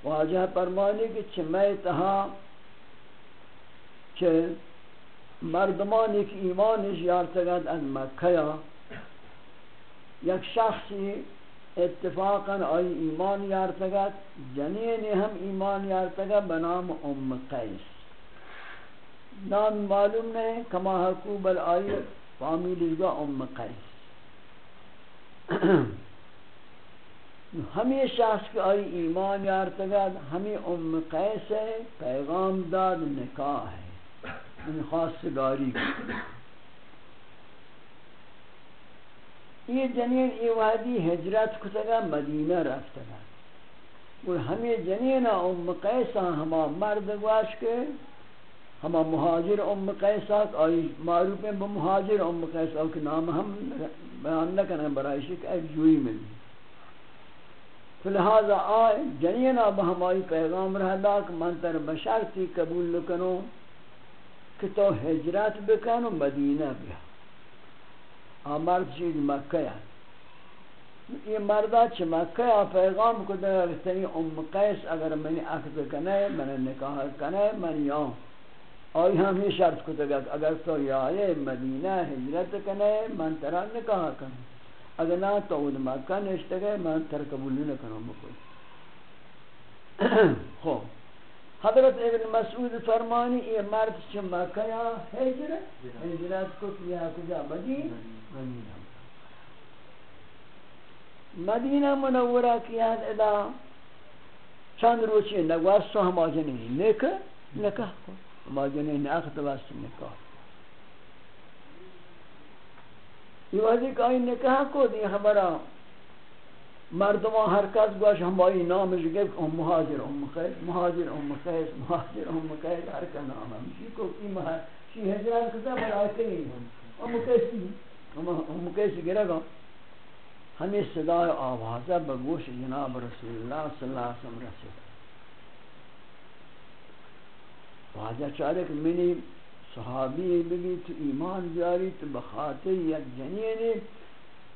واجہ فرمانے کہ چھ تہا کہ مردمان ایک ایمانش یارتگد از مکہ یک شخصی اتفاقا آئی ایمان یارتگد جنین ہم ایمان یارتگد بنام ام قیس نام معلوم نہیں کما حقوب آئی فامیلی گا ام قیس. ہمیں شخص کی آئی ایمان یارتگد ہمیں ام قیس ہے، پیغام داد نکاح ہے. ان خاص گاری یہ جنین ای وادی ہجرت کتگا مدینہ رفتگا اور ہمیں جنین ام قیسا ہاں ہما مرد گواش کے ہما مہاجر ام قیسا آئی معروف ہیں بمہاجر ام قیسا کے نام ہم بیان نہ کریں برائشی کہ ایک جوئی ملی لہذا آئے جنینا بہمائی پیغام رہ دا کہ من تر بشرتی قبول لکنو کہ تو ہجرت بکنو مدینہ بیا۔ آمرد چیز مکہ ہے۔ یہ مردہ چھ مکہ ہے پیغام کو در رفتنی ام قیس اگر منی عقد کنے من نکاح کنے من یاں آئی ہم یہ شرط کو تگا اگر تو یائے مدینہ ہجرت کنے من ترہ نکاح کنے اگر نہ تو اود مکہ نشتے گئے میں تر قبول نہ کروں بکل *coughs* خو حضرت ابن مسعود فرمانی، یہ مرد چھ مکہ یا ہجرت؟ ہجرت کو کیا، کجا؟ مدینہ۔ مدینہ۔ مدینہ منورہ کیا ادا؟ چند روچی نگواز نگوست ہم آجنی نکہ نکہ کو۔ ہم آجنی ناخت واسط نکہ یہ وحدی کہ آئی نکاح کو دی خبرہ مردمان ہر کس گوش ہم بائی نامش گفت ام مہاجر ام خیس مہاجر ام خیس مہاجر ام خیس ہر کا نام ہم شی کو کی مہاجر شی حجران کتا بڑا کنی ام کیسی ام کیسی گرہ گا ہمیں صدای آوازہ بگوش جناب رسول اللہ صلی اللہ علیہ وسلم رسول. واجہ چارے کہ منی صحابی بگی تو ایمان جاری تو بخاطر یک جنین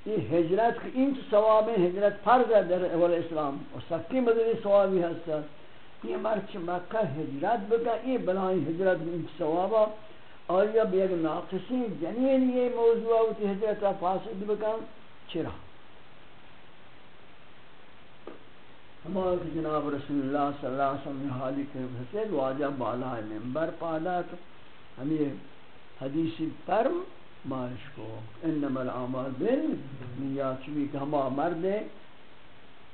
یہ ہجرت کی این تو ثواب ہجرت فرض ہے در اول اسلام۔ اور سکی مدنی ثوابی ہستا۔ یہ مرچ مکہ ہجرت بگا، یہ بلائیں ہجرت این تو ثوابا۔ آیا بیگ ناقصی جنین یہ موضوع ہوتی ہجرت فاسد بگا چرا؟ ہمارے جناب رسول اللہ صلی اللہ علیہ وسلم حالی کے حسید واجہ بالا ممبر پادا تو ہمیں حدیثی فرم مارش کو انما العمال بن نیات چوی کہ ہما مرد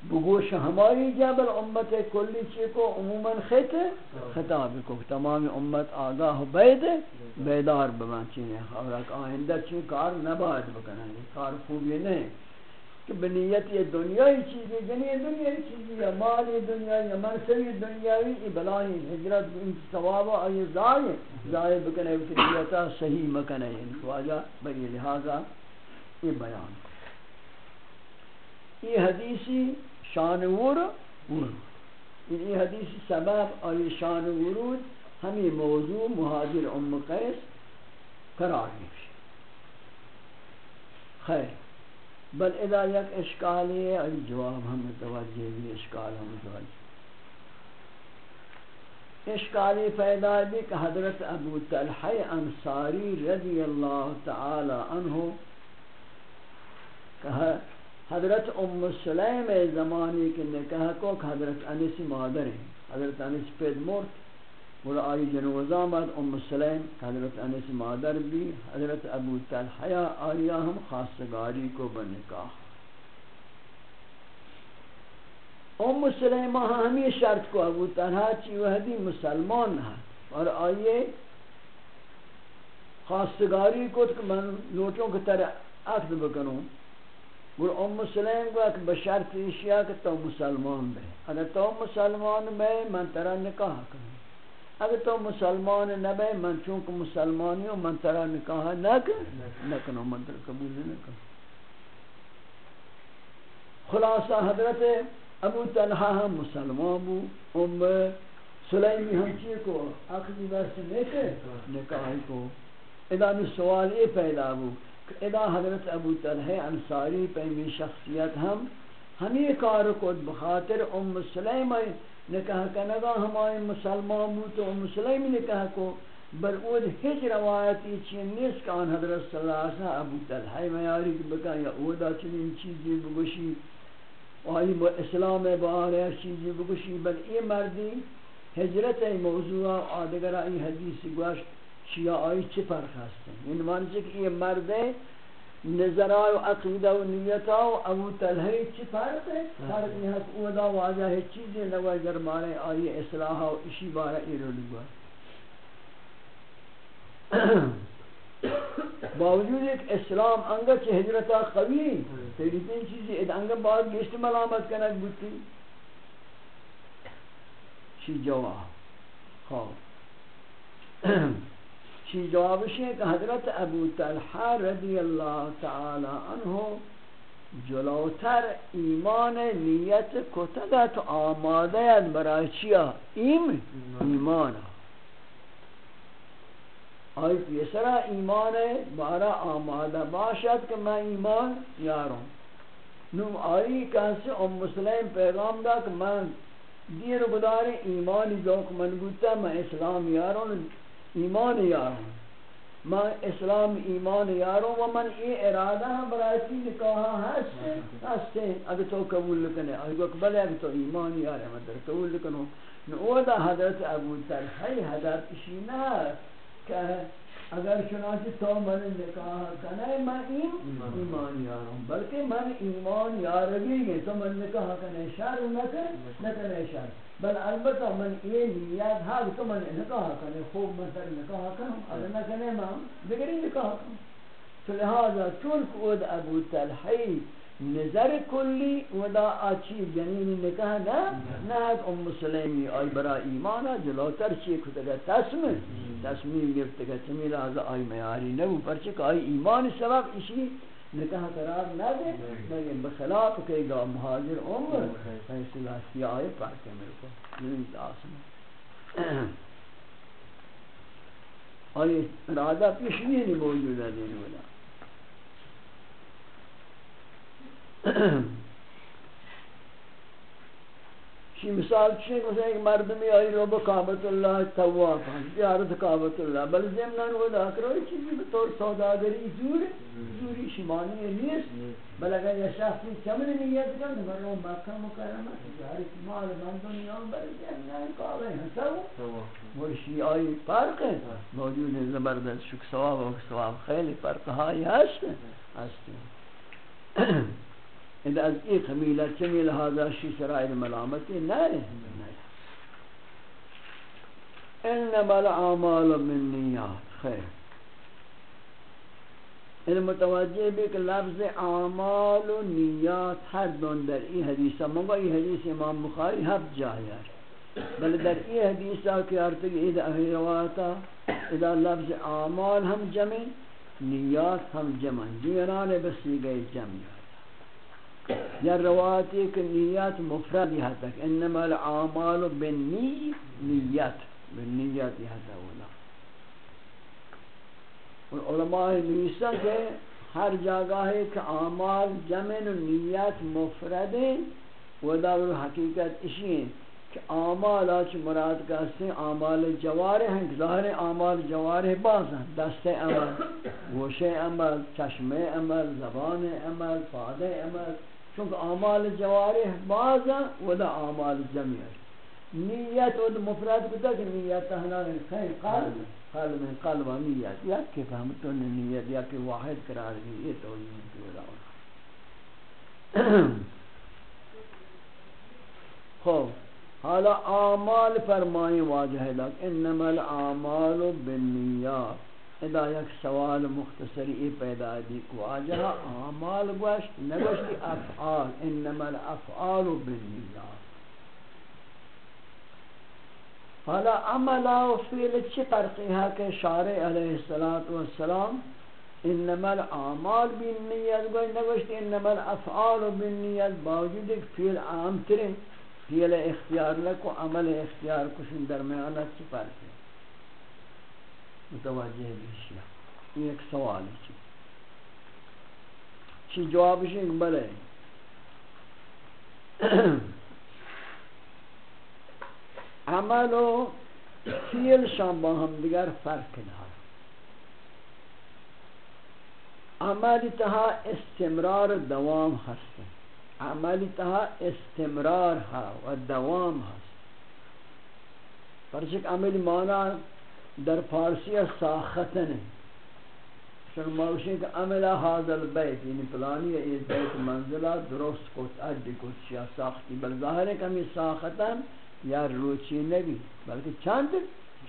بگوش ہماری جبل امت کلی چی کو عموما خط خطاب کو تمام امت آگاہ بید بیدار بمان چینے خبرک آئندہ چی کار نباید بکنن، کار خوبی نہیں۔ کہ بنیت یہ دنیای چیزی، جنی دنیای چیزی، یا مالی دنیای یا منصبی دنیای ای بلائی حجرت ان ثواب آئی زائے زائے بکنے وکی صحیح مکنے یعنی واجہ بئی لہذا یہ بیان. یہ حدیثی شان ورود. یہ حدیثی سبب آئی شان ورود ہمیں موضوع مہاجر ام قیس قرار دی خیر. بل اذا یک اشکالی ہے ای جواب ہم متوجہ بھی اشکال ہم متوجہ اشکالی پیدا بھی کہ حضرت ابو طلحہ انصاری رضی اللہ تعالی عنہ کہ حضرت ام سلیم زمانی کے نکاح کو کہ حضرت انس مادر ہیں، حضرت انس پید مرت اور آئی جنوزہ آمد ام سلیم، حضرت انس مادر بھی، حضرت ابو طلحہ آیا ہم خاصگاری کو بنکاح ام سلیمہ ہاں ہمیں شرط کو ابو طلحہ چی وحدی مسلمان ہے اور آئیے خاصگاری کو کہ من لوٹوں کی طرح عقد بکنوں۔ اور ام سلیم کو ایک بشرط اشیاء کہ تو مسلمان بے اگر تو مسلمان بے من ترہ نکاح کروں۔ اگر تو مسلمان نبے من چونکہ مسلمانی ہوں، من ترہ نکاح نک نکنو من ترہ قبول نکن خلاصہ، حضرت ابو طلحہ ہم مسلمان بو، ام سلیمی ہم چیئے کو؟ اخذی برس نیتے نکاحی کو۔ ادا سوال یہ پیدا بو کہ ادا حضرت ابو طلحہ انصاری پیمی شخصیت ہم ہمیں کار کو بخاطر ام سلیمی نکاح کنگا ہمائے مسلمان بو تو مسلم نکاح کو بل اود هیچ روایتی چی نیست که آن حضرت صلی اللہ علیہ وسلم، ابو طلحه میاری که بکن یا اودا چنین چیزی بگوشی، آئی با اسلام باره چیزی بگوشی، بل این مردی هجرت موضوع آدگر این حدیث گوشت، چیا آئی چی فرق هستن یعنی مانچه که این مرده نظرای و عقیده و نیتا و ابو طلحه چی فرق ہے؟ فرق نہیں ہے اودا واضح چیزی لگا جرمانے آئی اصلاح و اشی بارہ ایرو لگا *coughs* باوجود ایک اسلام انگا چه ہجرتا قوی تیری تین چیزی اد انگا بعد گشت ملامت کنک بودتی. شی جواب؟ خواب شی جوابش ہے کہ حضرت ابو طلحہ رضی اللہ تعالی عنہ جلوتر ایمان نیت کتدت آماده برای چیا؟ ایم؟ ایمان. آئی پیسرا ایمان بارا آماده باشد که من ایمان یارم. نو آئی کسی ام مسلم پیغام دا که من دیر بدار ایمانی ذوق من گوتا من اسلام یارم. ایمان یاروں۔ من اسلام ایمان یاروں و من ای ارادہ ہم برای تی نکاها ہستے ہستے اگر تو قبول لکنے اگر قبل اگر تو ایمان یارم در قبول کنو نو دا حضرت ابو تلحی حضرت شینا کہ اگر چنانچہ تو من نکاح کنے میں ایمان. یاروں بلکہ من ایمان یارگی گے تو من نکاح کنے شر نہ کنے شر بل البتہ من یہ نیت ہے تو من نکاح کنے خوب من سر نکاح کنوں اگر نہ کنے میں دیگری نکاح. کنوں تو لہذا چون کود ابو تلحی نظر کلی *clears throat* ودا آچی جنین نکاح نا نا ام سلیمی آئی برا ایمانا جلوتر چی کتگا تسم تسمیم گفتگا چمی لحظا آئی میاری نبو پرچک آئی ایمان سبب اسی نکاح قرار نہ دے لیکن بخلاف کئی گا مہاجر عمر فیصلہ سیاہ پاکے میرے کو یہ آسمان آئی ارادہ پیش نہیں موجود ہے دینے والا شی مثال چی مثلا ایک مردمی آئی رو با کعبت اللہ تواف ہن زیارت کعبت اللہ بل زمنان وہ داکر ہوئی چیزی بطور سوداگری زور زوری شمانی نیست بل اگر یہ شخصی چمن نیت کن بر رو مکہ مکرمہ زیارت مال من دنیا بل زمنان کعبت ہن سو مرشی آئی فرق ہے موجود ہے زبردست شک ثواب و ثواب خیلی فرق ہائی ہست ہستی اذا از ای خمیلہ چمی لہذا شی سرائد ملامتی نہیں انما العمال من نیات خیر ان متوجہ بھی کہ لفظ اعمال و نیات ہر دون در ای حدیثہ مگا ای حدیث امام بخاری حب جایا ہے بل در ای حدیثہ کی ارتق اید اہی رواتا اذا لفظ اعمال ہم جمع نیات ہم جمع جیران بسی گئے جمع یا روایتی کہ نیت مفرد ہے تک انما العمال بالنی نیت بالنیت ہے اولا اور علماء نویسن کہ ہر جگہ ہے کہ اعمال جمع نیت مفرد ہیں ودا حقیقت اسی ہے کہ اعمال اچ مراد کا سے اعمال جوارح ہیں، ظاہر اعمال جوارح باز ہیں، دست عمل، گوش عمل، چشم عمل، زبان عمل، فاد عمل، چونکہ اعمال جوارح باز بعض ودا اعمال جمع نیت ود مفرد بتا کہ نیت ہنا خیر قلب قلب من قلب نیت۔ یا کہ فهمتو نیت یا کہ واحد قرار دی یہ تو یہ ودا خوب حالا اعمال فرمائیں واجہ لک انما الاعمال بالنیات۔ ادا یک سوال مختصری ای پیدا دی کو آجا اعمال گوشت، نگوشت افعال، انما الافعال بالنیات۔ حالا عملا و فعل چی فرقی ہے کہ شارع علیہ السلام انما الاعمال بالنیات گوشت، نگوشت انما الافعال بالنیات، باوجود ایک فعل عام ترین فعل اختیار لکو عمل اختیار کشن درمیانا چی فرقی متوجہ بیشیا. یہ ایک سوال ہے چی جواب ہے بلے؟ عمل و فیل شان با هم دیگر فرق دار عملی تها استمرار دوام هست عملی تها استمرار ها و دوام هست. پرچک عملی مانا در فارسی ساختن. چون موشی که عمل هذا البیت یعنی پلانی یہ بیت منزلہ درست کت ادی کت شیا ساختی. بل ظاہر ہے کہ ہمیں ساختن یا روچی نبی. بلکہ چند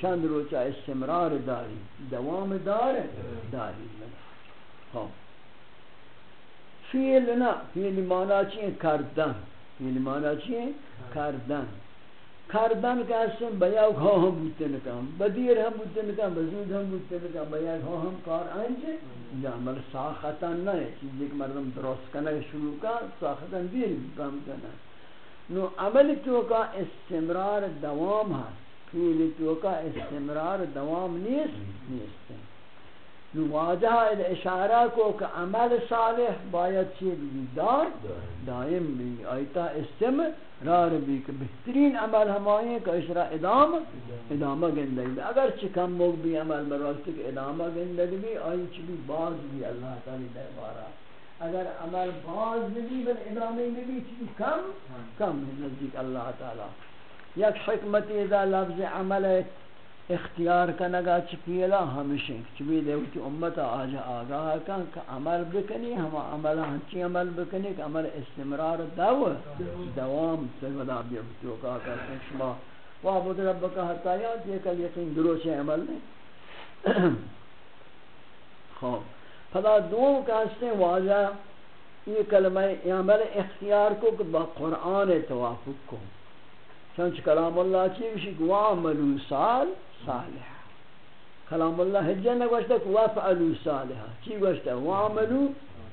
چند روچا استمرار داری دوام دار داری خب. فیل نا فیل مانا چیئے کردن فیل مانا چیئے کردن کردن که هستیم به یک ها هم بوده نکن به دیر هم بوده نکن به زود هم بوده نکن به یک ها هم کار انجه نه عمل ساختن نه چیزی که مردم درست کنه شروع کن ساختن دیر بکن کنه نو عمل تو کا استمرار دوام هست فیل تو کا استمرار دوام نیست نیست نواجہ اشارہ کو کہ عمل صالح باید چی بھی دار؟ دائم بھی آیتا استم رار بھی کہ بہترین عمل ہمائیں کہ اشرا ادام ادامہ گندگی اگر چکم موگ بھی عمل مروستی کہ ادامہ گندگی بھی آئی چی بھی باز بھی اللہ تعالی دربارہ. اگر عمل باز بھی بل ادامہ بھی چی کم کم نزدیک اللہ تعالی. یک حکمت اذا لفظ عمل ہے اختیار کنگا چپیلا ہمیشہ چپی دیوتی امت آجا آگاہ کن کہ عمل بکنی ہم عمل ہنچی عمل بکنی کہ عمل استمرار دو. دوام سیودا بیوتی وکا کرتے شما وعبد ربکا حتایات یہ کل یقین دروچ عمل نہیں *clears throat* خوب پدا دوم کہستے واجہ یہ کلمہ عمل اختیار کو کہ با قرآن توافق کو. چنچ کلام اللہ چی چیوشی وعملو سال صالح کلام اللہ حجہ نہ گوشتا کہ وفعلو صالحا چی گوشتا؟ وعملو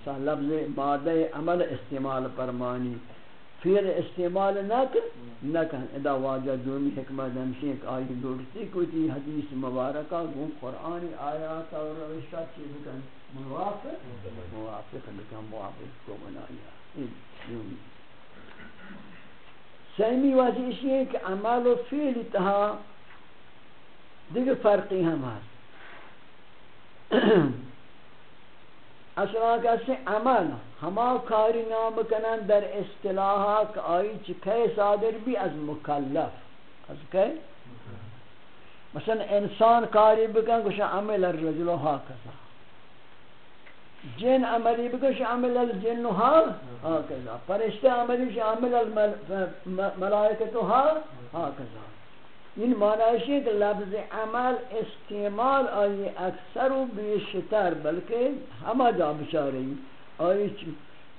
صالح لفظ مادہ عمل استعمال پرمانی پھر استعمال نکن نکن ادا واجہ دومی حکمت ہمشی ایک آئی دوڑتی کوئی حدیث مبارکہ گون قرآن، آیات اور روشہ چی بکن موافق موافق بکن موافق کو بنایا سیمی واجہ اسی ہے کہ عمل و فعل تہا دیگر فرقی ہم هست اصلا کسی عمل ہما کاری نام کنن در اصطلاحات آئی چکے صادر بھی از مکلف۔ از کہ؟ مثلا انسان کاری بکن کش عمل الرجل ها کذا جن عملی بکش عمل الجن ها؟ کذا. فرشتہ عملی بکش عمل الملائکت ها؟ کذا. این معنی ہے کہ لفظ عمل استعمال آئی اکثر و بیشتر بلکہ ہما جا بشاری آئی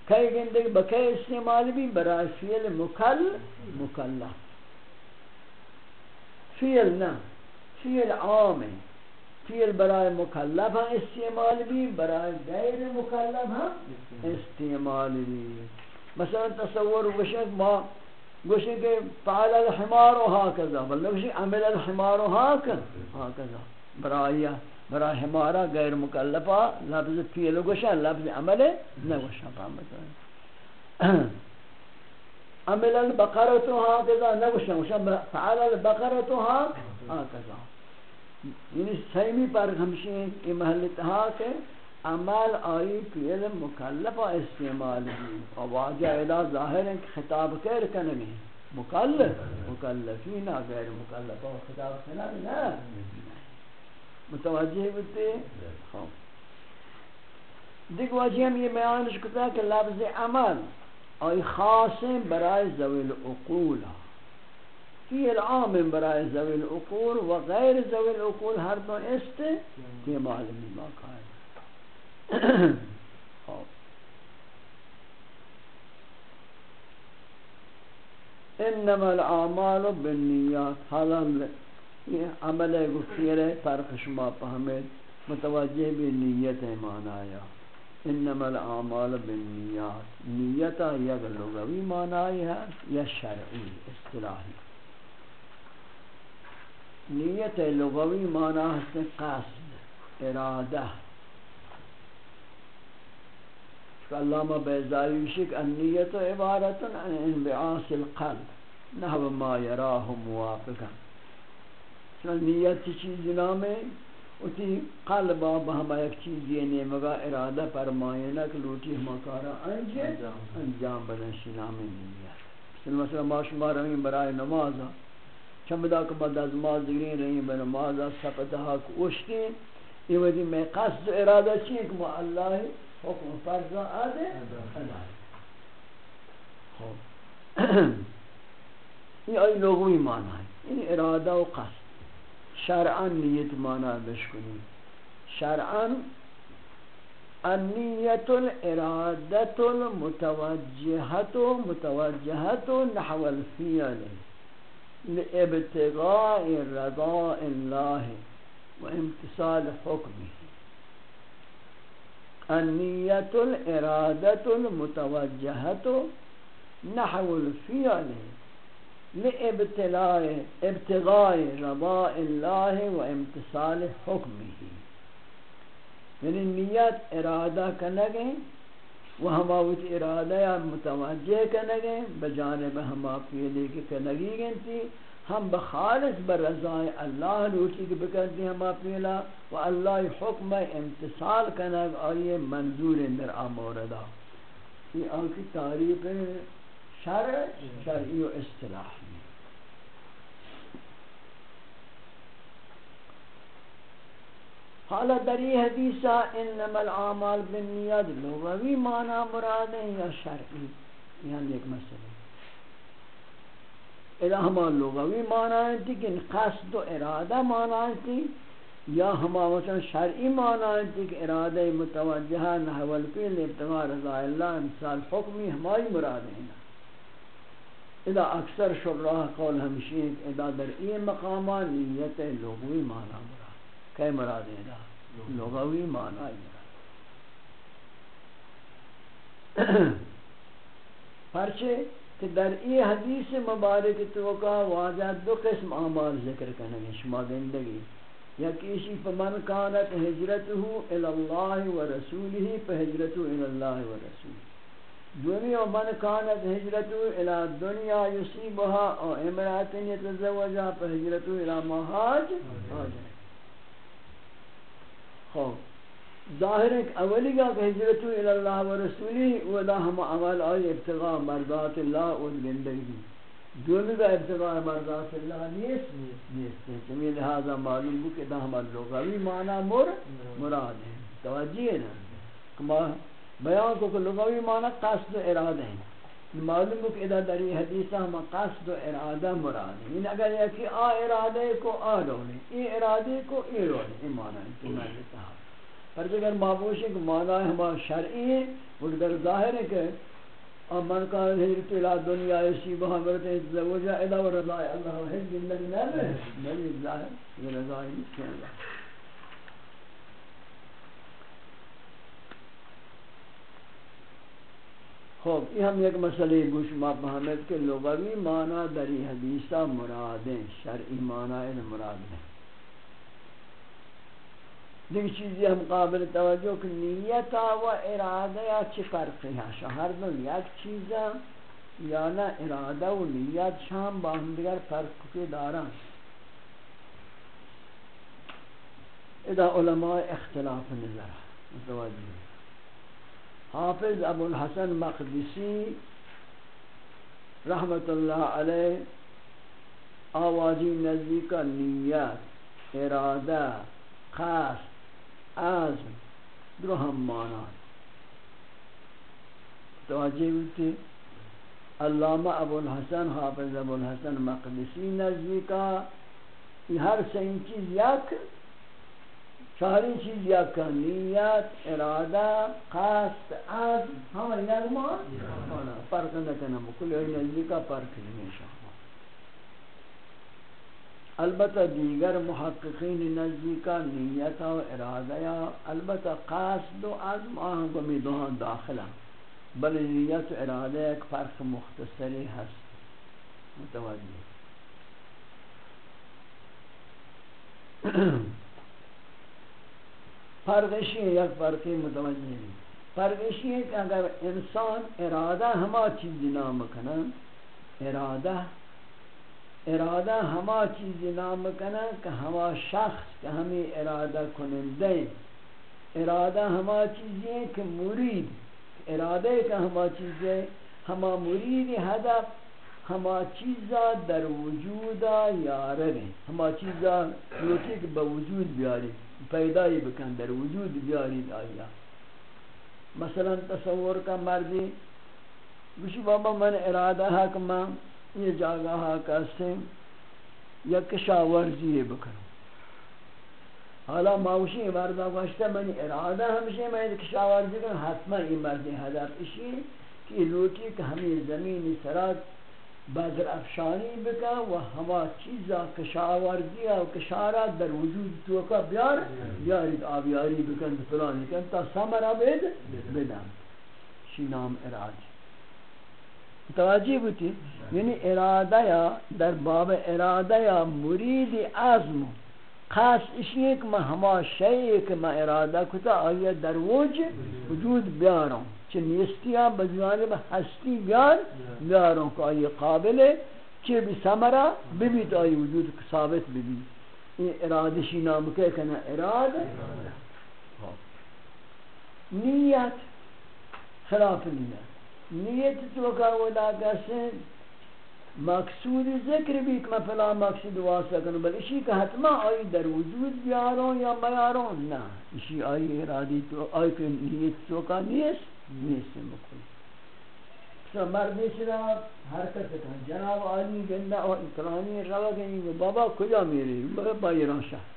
کئی گندگ بکے استعمال بھی برای فیل مکل مکلف. فیل نا فیل عام ہے فیل برای مکلف ہاں استعمال بھی برای غیر مکلف ہاں استعمال بھی۔ مثلا تصور بشک ما گوشی کہ فعل الحمار و هكذا بل گوشی عمل الحمار و هكذا برای برای حمارا غیر مکلفا لفظ فعل گوشا لفظ عمل نہ گوشا فهم عمل البقرة هكذا نہ فعل البقرة هكذا یعنی سیمی پر ہمشی یہ محل تہا کہ عمل آئی کی علم مکلف استعمال بھی اور واجہ الہ ظاہر ہے کہ خطاب کر کنگے مکلف، مکلفین غیر مکلف اور خطاب کنگے نا متوجہ ہوتے؟ ہیں دیکھ واجہ ہم یہ بیانش کتا کہ لفظ عمل آئی خاص برای ذوی العقول۔ فی العام برای ذوی العقول و غیر ذوی العقول ہر دو است کہ معلومی باقا ہے *clears throat* انما الاعمال بالنیات حالا یہ عمل گفتیر ہے فرق شما پہمید متوجہ بھی نیت ہے معنی انما الاعمال بالنیات نیتا یا لغوی معنی ہے یا شرعی اصطلاحی۔ نیت لغوی معنی ہے قصد ارادہ علامہ بیزاوی شک النیت عبارت عن انبعاث القلب نحو ما يراه موافقا. چون نیت چی چیز نامے اتی قلب ہما ایک چیز یہ نہیں مگا ارادہ فرمائینا کہ لوٹی کارا انجے انجام. بدنشی نامی نیت. مثلا ما شما رہی برای نمازا چمدا کہ بعد از نماز دیگرین رہی بے نمازا سپتہا کو اشتی یہ وجہ میں قصد و ارادہ چیئے کہ ما اللہ حکم فرضا آدھے *clears throat* یہ ای لغوی معنی ہے یہ ارادہ و قصد۔ شرعا نیت معنی بشکنی شرعا النیت الارادت المتوجهت متوجهت نحو الفیل لابتغاء رضاء الله وامتصال حكمه. النیت الارادت المتوجهت نحو الفیل لابتلاء ابتغاء رضاء الله و امتصال حکمه یعنی نیت ارادہ کرنا گئے وہ ہما ہماوت ارادہ یا متوجہ کنگے، بجانب ہما پیلے کے کنگی گنتی۔ ہم بخالص برضائے اللہ روچی کے بکرتی ہما پیلا، و اللہ حکم امتصال کنگ اور یہ منظور اندر آموردہ یہ آنکھ کی شرع، شرعی و اصطلاح۔ حالا در یہ حدیثہ انما العامال بالنیاد لغوی معنی مراد ہے یا شرعی یعنی یہاں ایک مسئلہ اذا ہما لغوی معنی ہے کہ قصد و ارادہ معنی ہے یا ہما مثلا شرعی معنی ہے کہ ارادہ متوجہ نحو الفعل ابتغاء رضا اللہ مثال حکمی ہماری مراد ہے اذا اکثر شراح قول ہمشی اذا در این مقامات نیت لغوی معنی مراد. کہ مراد ہے دا لغوی معنی ہے پرچے کہ در ای حدیث مبارک توقع واضح دو قسم اعمال ذکر کرنے شما زندگی یا کسی فمن کانت ہجرته الى اللہ و رسوله فہجرته الى اللہ و رسوله دنیا من کانت ہجرته الى دنیا یصیبها او امرات یتزوجها فہجرته الى ما حاج حاج خوب ظاہر ہے اولی گا کہ حجرتو الاللہ و رسولی ودا ہم عمل آئی ابتغاء مرضات اللہ و زندگی. دومی گا ابتغاء مرضات اللہ نیست نیست چمی یعنی لہذا معلوم ہو کہ دا ہم لغوی معنی مر، مراد ہے توجہ ہے نا؟ بیان کو کہ لغوی معنی قصد و ارادہ ہے معلوم ہو کہ ادا در یہ حدیثہ ہم قصد و ارادہ مراد ہے یعنی اگر یہ کہ آ ارادے کو آ رونے، ای ارادے کو ای رونے ای معنی ہے تو میں لیتا پر اگر معبوش ہے کہ معنی ہمارا شرعی ہے وہ در ظاہر ہے کہ من کان حجرت الى دنیا اسی بہا برتے زوجہ ادا و رضا اللہ حج اللہ نبی نبی ظاہر، یہ رضا نہیں ہے خوب، یہ ہم ایک مسئلہ گوش ما بہمت کے لغوی معنی دری حدیثہ مرادیں شرعی معنی مراد ہیں۔ دیکھ چیزی ہم قابل توجہ کہ نیتا و ارادہ یا چی فرقی ہے شہر دن یک چیزا یا نا ارادہ و نیت شام با ہم دیگر فرق کے داران۔ ادا علماء اختلاف نظر، متوجہ۔ حافظ ابو الحسن مقدسی رحمت اللہ علیہ، آوازی نزدیک نیت، ارادہ خاص عزم درو هم مانان توجه ہوتی علامہ ابو الحسن، حافظ ابو الحسن مقدسی نزدی کا ہر سین چیز یک چاری چیز یک نیت ارادہ، قصد، عزم ہاں یک مان ہاں؟ ہاں، فرق نکنم کل نزدی کا فرق نہیں شاہ البتہ دیگر محققین نزدیکا نیت و ارادہ یا البتہ قصد و عزم آہاں کو می دوہاں داخلہ بل نیت و ارادہ ایک فرق مختصری ہست۔ متوجہ۔ فرق ہے، یک فرق متوجہ ہے فرق ہے کہ اگر انسان ارادہ ہما چیز نام کنا ارادہ ارادہ ہما چیز نام کنا کہ ہما شخص کہ ہمیں ارادہ کنندے ارادہ ہما چیزیں کہ مرید، ارادہ کہ ہما چیزیں ہما مرید ہدف ہما چیزا در وجودا یارگیں ہما چیزا لوٹی کہ بوجود بیاری پیدای بکن در وجود بیاری آیا. مثلا تصور کا مردی گوشی بابا من ارادہ ہے کہ یہ جاگہ ہے کہتے یا کشاورزی بکنوں حالا ماوشی مردہ گوشتا من ارادہ ہمشہ میں کشاورزی کنوں حتما یہ مردی حضرت اشی کہ لوٹی کہ ہمیں زمین سرات بدر افشانی بکن و ہما چیزا کشاورزی و کشارات در وجود توکا بیار، بیارید آبیاری بکن فلانی کن تا سمرا بید بدن شی نام ارادی توجہ بوتی یعنی ارادہ یا، در باب ارادہ یا مرید عزم. خاص اشیاء کہ میں ہما شیء کہ میں ارادہ کتا، آیا در وجود بیاروں چھ نیستیاں بجانب ہستی بیار بیاروں کہ آئی قابل ہے چھ بھی سمرہ بھی تو آئی وجود ثابت بھی بھی یہ ارادشی نام کہ کنا اراد نیت خلاف نیت. نیت تو کا ودا کسے مقصود ذکر بھی کہ میں فلا مقصد واسطہ کنو بل اسی کا حتما آئی در وجود بیاروں یا میاروں نا اسی آئی ارادی تو آئی کہ نیت تو کا نیست. نیست مکل سو مردی شدا حرکت کن جناب آلی گندہ اور اکرانی روا گئی بابا کجا میری؟ بابا ایران شہر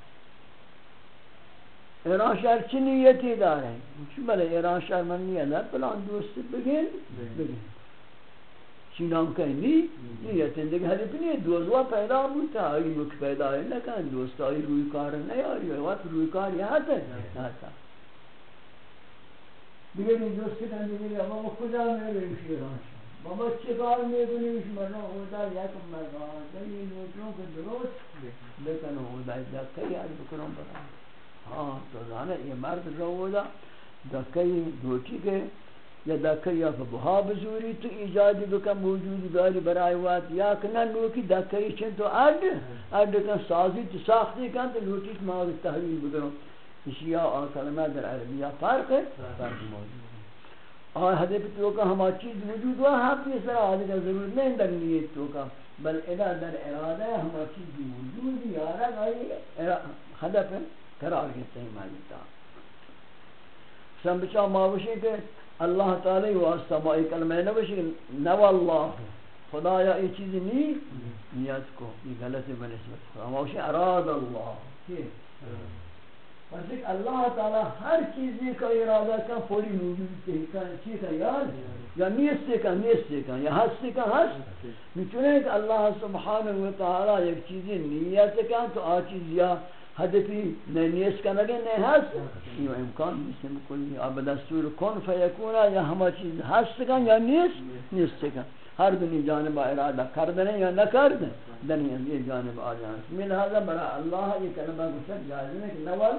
ایران شهر چی نیتی داره؟ چی بله؟ ایران شهر من نیت داره پلان دوست بگین بگین. چی نام کنی نیت دیگه هدف نیه. دوزوا پیدا بود تا آئی مک پیدا نکن. دوست آئی روی کار نیاری. وقت روی کار یه هسته نهتا دیگه دوست کن دیگه بابا کجا میریم ایران شهر بابا چه کار میکنیش مرنا اودا یک مرنا این نوترون که درست بکنه اودا دکه یاد بکنم برام ہاں تو زانے یہ مرد رو دا دکئی دوٹی کے یا دکئی یا بہا بزوری تو ایجادی بکا موجود داری برای وات یا کنا لوکی دکئی چن تو اڈ اڈ کن سازی تو ساختی کن تو لوٹی تو ماغی تحویل بکروں اشیاء اور کلمہ در عربیہ فرق ہے فرق موجود اور حدیث تو کا ہما چیز وجود ہوا ہم یہ سر آدھے کا ضرور نہیں در نیت تو کا بل ادا در ارادہ ہما چیز وجود یارا گئی ہدف ہے قرار کہتے ہیں مالکتا سنبچہ ماوشی کہ اللہ تعالی واسطہ مائی کلمہ نوشی نو اللہ خدایا یہ چیز نی نیت کو یہ غلط بنسبت خدا ماوشی اراد اللہ پس ایک اللہ تعالی ہر چیزی کا ارادہ کا پوری موجود ہے چیز کا یاد یا نیستے کا نیستے کا یا ہستے کا ہست نچنے کہ اللہ سبحانہ وتعالی ایک چیزی نیت کا تو آ چیز یا هدفی نه نیست که نگه نه هست این امکان نیست کلی آب دستور کن فیکونا یا همه چیز هست کن یا نیست نیست کن ہر دنی جانب ارادہ کر کردنے یا نہ کردنے دنی یہ جانب آ جانا من هذا برا اللہ یہ کلمہ گوشت جائز ہے کہ نول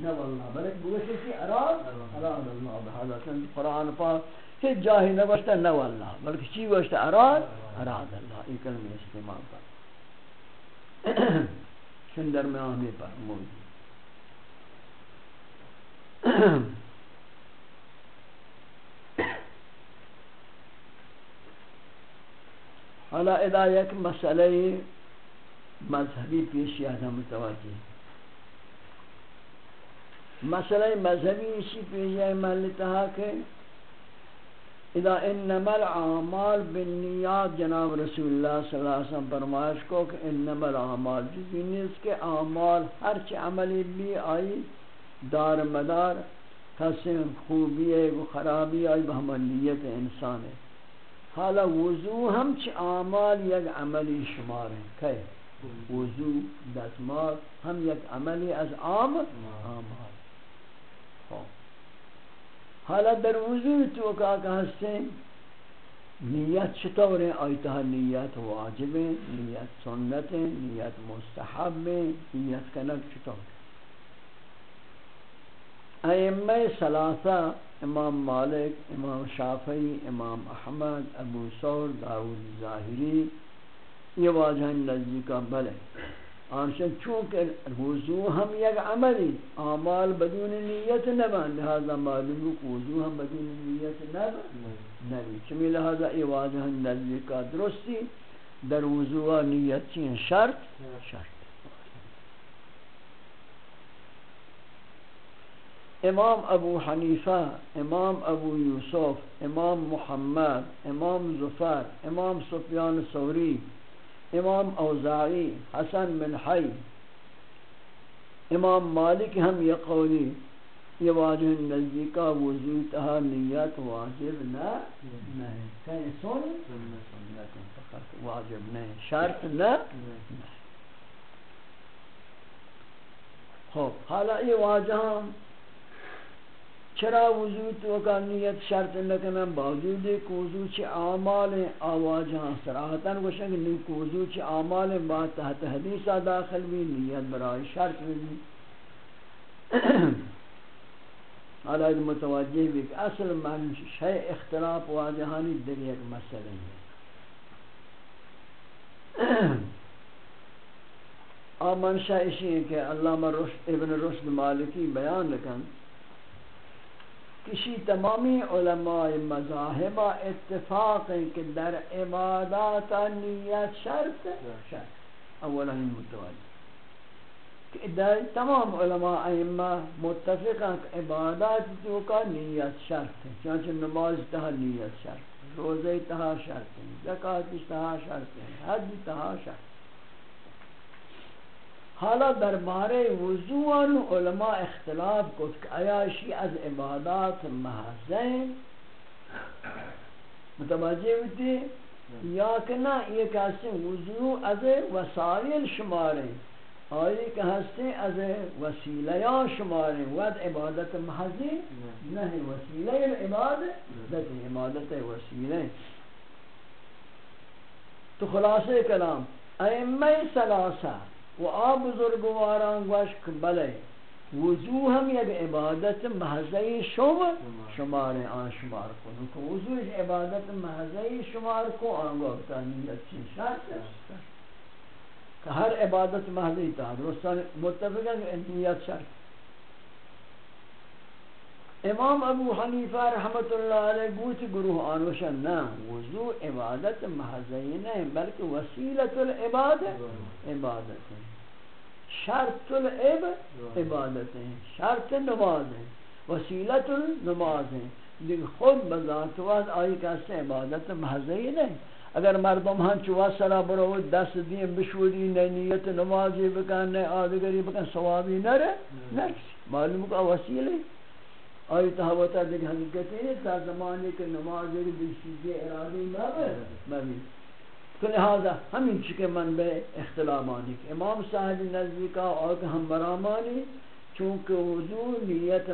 نول اللہ بلکہ گوشت کی اراد اراد اللہ بہذا سن قرآن پاک کہ جاہی نوشتا نول اللہ بلکہ چی گوشت اراد اراد اللہ۔ یہ کلمہ استعمال کر۔ چن درمیانی پر موجود۔ حالا ادا یک مسئلہ مذہبی پیشی آدم متوجہ مسئلہ مذہبی اسی پیشی محلتہ کہ اذا انما الاعمال بالنیات جناب رسول اللہ صلی اللہ علیہ وسلم فرمائش کو کہ انما الاعمال جزی نیز کے اعمال ہرچی عملی بھی آئی، دار مدار حسن خوبی ہے و خرابی آئی بہم نیت انسان ہے۔ حالا وضو ہم چی اعمال یک عملی شمار ہیں۔ کہ وضو دستمال ہم یک عملی از عام اعمال۔ حالا در وضوع تو کا ہستے نیت چطور ہے آیتہ نیت واجب ہے نیت سنت ہے نیت مستحب ہے نیت کنک چطور؟ ہے ائمہ ثلاثہ، امام مالک، امام شافعی، امام احمد، ابو ثور داود ظاہری یہ واجہ نزدیکا بلے آنشان چونکہ وضو ہم یک عملی اعمال بدون نیت نبان لہذا معلوم کو وضو ہم بدون نیت نبان نبی چمی لہذا یہ واجہ نزدیکا درستی، در وضو نیت چین شرط شرط۔ امام ابو حنیفہ، امام ابو یوسف، امام محمد، امام ظفر، امام سفیان سوری امام اوزاعی، حسن بن حی، امام مالک ہم یہ قولی، یہ واجہ نزدیکا وضو تہا نیت واجب نہ نہیں کہیں سن؟ سنت فقط واجب نہیں شرط نہ خوب حالا یہ واجہ چرا وضو تو کا نیت شرط نکنم باوجود کہ وضو چ اعمال آواجاں صراحتاً گوشن کہ نیک وضو چ اعمال با تحت حدیث داخل بھی نیت برای شرط بھی حالا متوجہ بھی کہ اصل من شے اختلاف واجہانی در ایک مسئلہ ہے۔ آمن شاہ کہ علامہ ابن رشد مالکی بیان لکن کسی تمامی علماء مذاہب اتفاق ہیں کہ در عبادات نیت شرط شرط. اولا ہی متوجہ کہ در تمام علماء ائمہ متفق ہیں کہ عبادات جو کا نیت شرط ہے چانچہ نماز تہا نیت شرط، روزے تہا شرط ہے زکاة تہا شرط ہے حج تہا شرط. حالا دربارے وضوان علماء اختلاف کو کہ عیاشی از عبادات محضین متوجہ ہوتی یا کہ نہ یہ کہتے ہیں وضو از وسائل شمارے آئی کہ ہستے از وسیلہ شمارے ود عبادت محضی نہیں وسیلہ عبادت عبادت وسیلہ تو خلاصے کلام. ائمہ سلاسہ و آ بزرگواران گوشک بلے وضو ہم یک عبادت محضی شما، شمار آن شمار کو که وضو ایک عبادت محضی شمار کو آنگو تا نیت چین شرط که هر عبادت محضی تا، درستان متفقا کہ نیت شرط. امام ابو حنیفہ رحمت اللہ علیہ گوت گروہ آنوشن نا وضو عبادت محضی نہیں بلکہ وسیلت العبادت عبادت ہے۔ شرط العب عبادت ہے، شرط نماز ہے، وسیلت النماز ہے۔ لیکن خود بذات واد آئی کہتے ہیں عبادت محضی نہیں اگر مردم ہن چوا سرا برو دست دین بشوری نیت نمازی بکن نہ آدگری بکن، ثوابی نہ رہے نہ معلوم کا وسیلہ آئی تحوتا دیکھ حقیقت ہے تا زمانے کے نماز ایک دیشیزی ارادی مبی تو لہذا ہمیں چکے من بے اختلامانی کہ امام صاحب نزدیکا اور کہ ہم برامانی، چونکہ وضو نیت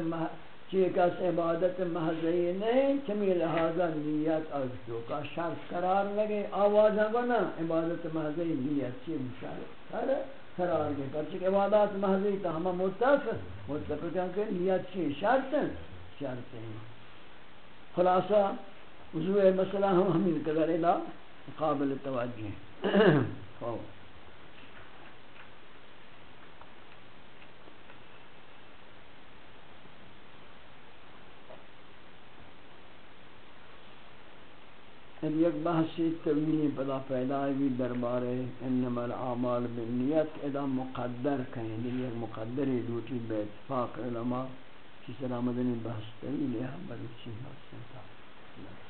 چیک اس عبادت محضی نہیں، چمی لہذا نیت اجدو کا شرط قرار لگے۔ آواز بنا عبادت محضی نیت چی مشارک قرار قرار گئے پرچک عبادات محضی تا ہمیں متفق متفق ہیں کہ نیت چی شرط ہیں شرط ہیں۔ خلاصہ وضوع مسئلہ ہم ہمیں قدر الہ قابل توجہ ہیں۔ *coughs* خوب یک بحثی طویلی پدا پیدا بھی دربارے انما الاعمال بالنیت ادا مقدر کہیں یک مقدری دوٹی بے اتفاق علماء کی سلامدنی بحث طویلی ہے بلی چیز حسن آبانی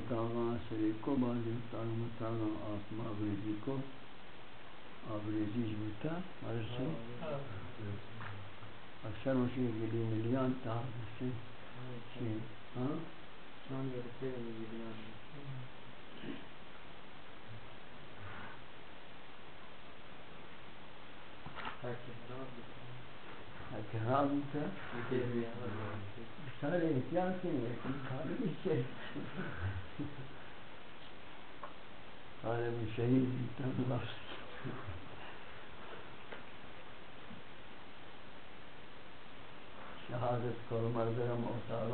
اتاقا سری کو بازی اتاق متاقا آپ مابریزی کو آبریزیش بوتا مرسی اکثر مشکل گلی ملیان تا بسی چی ہاں؟ چون گرفته ملیان تاکه خراب بکنه تاکه خراب بکنه سال احتیاط کنی کاری میشه عالم شهید بیتن لفظ شهادت کل مردم اتاق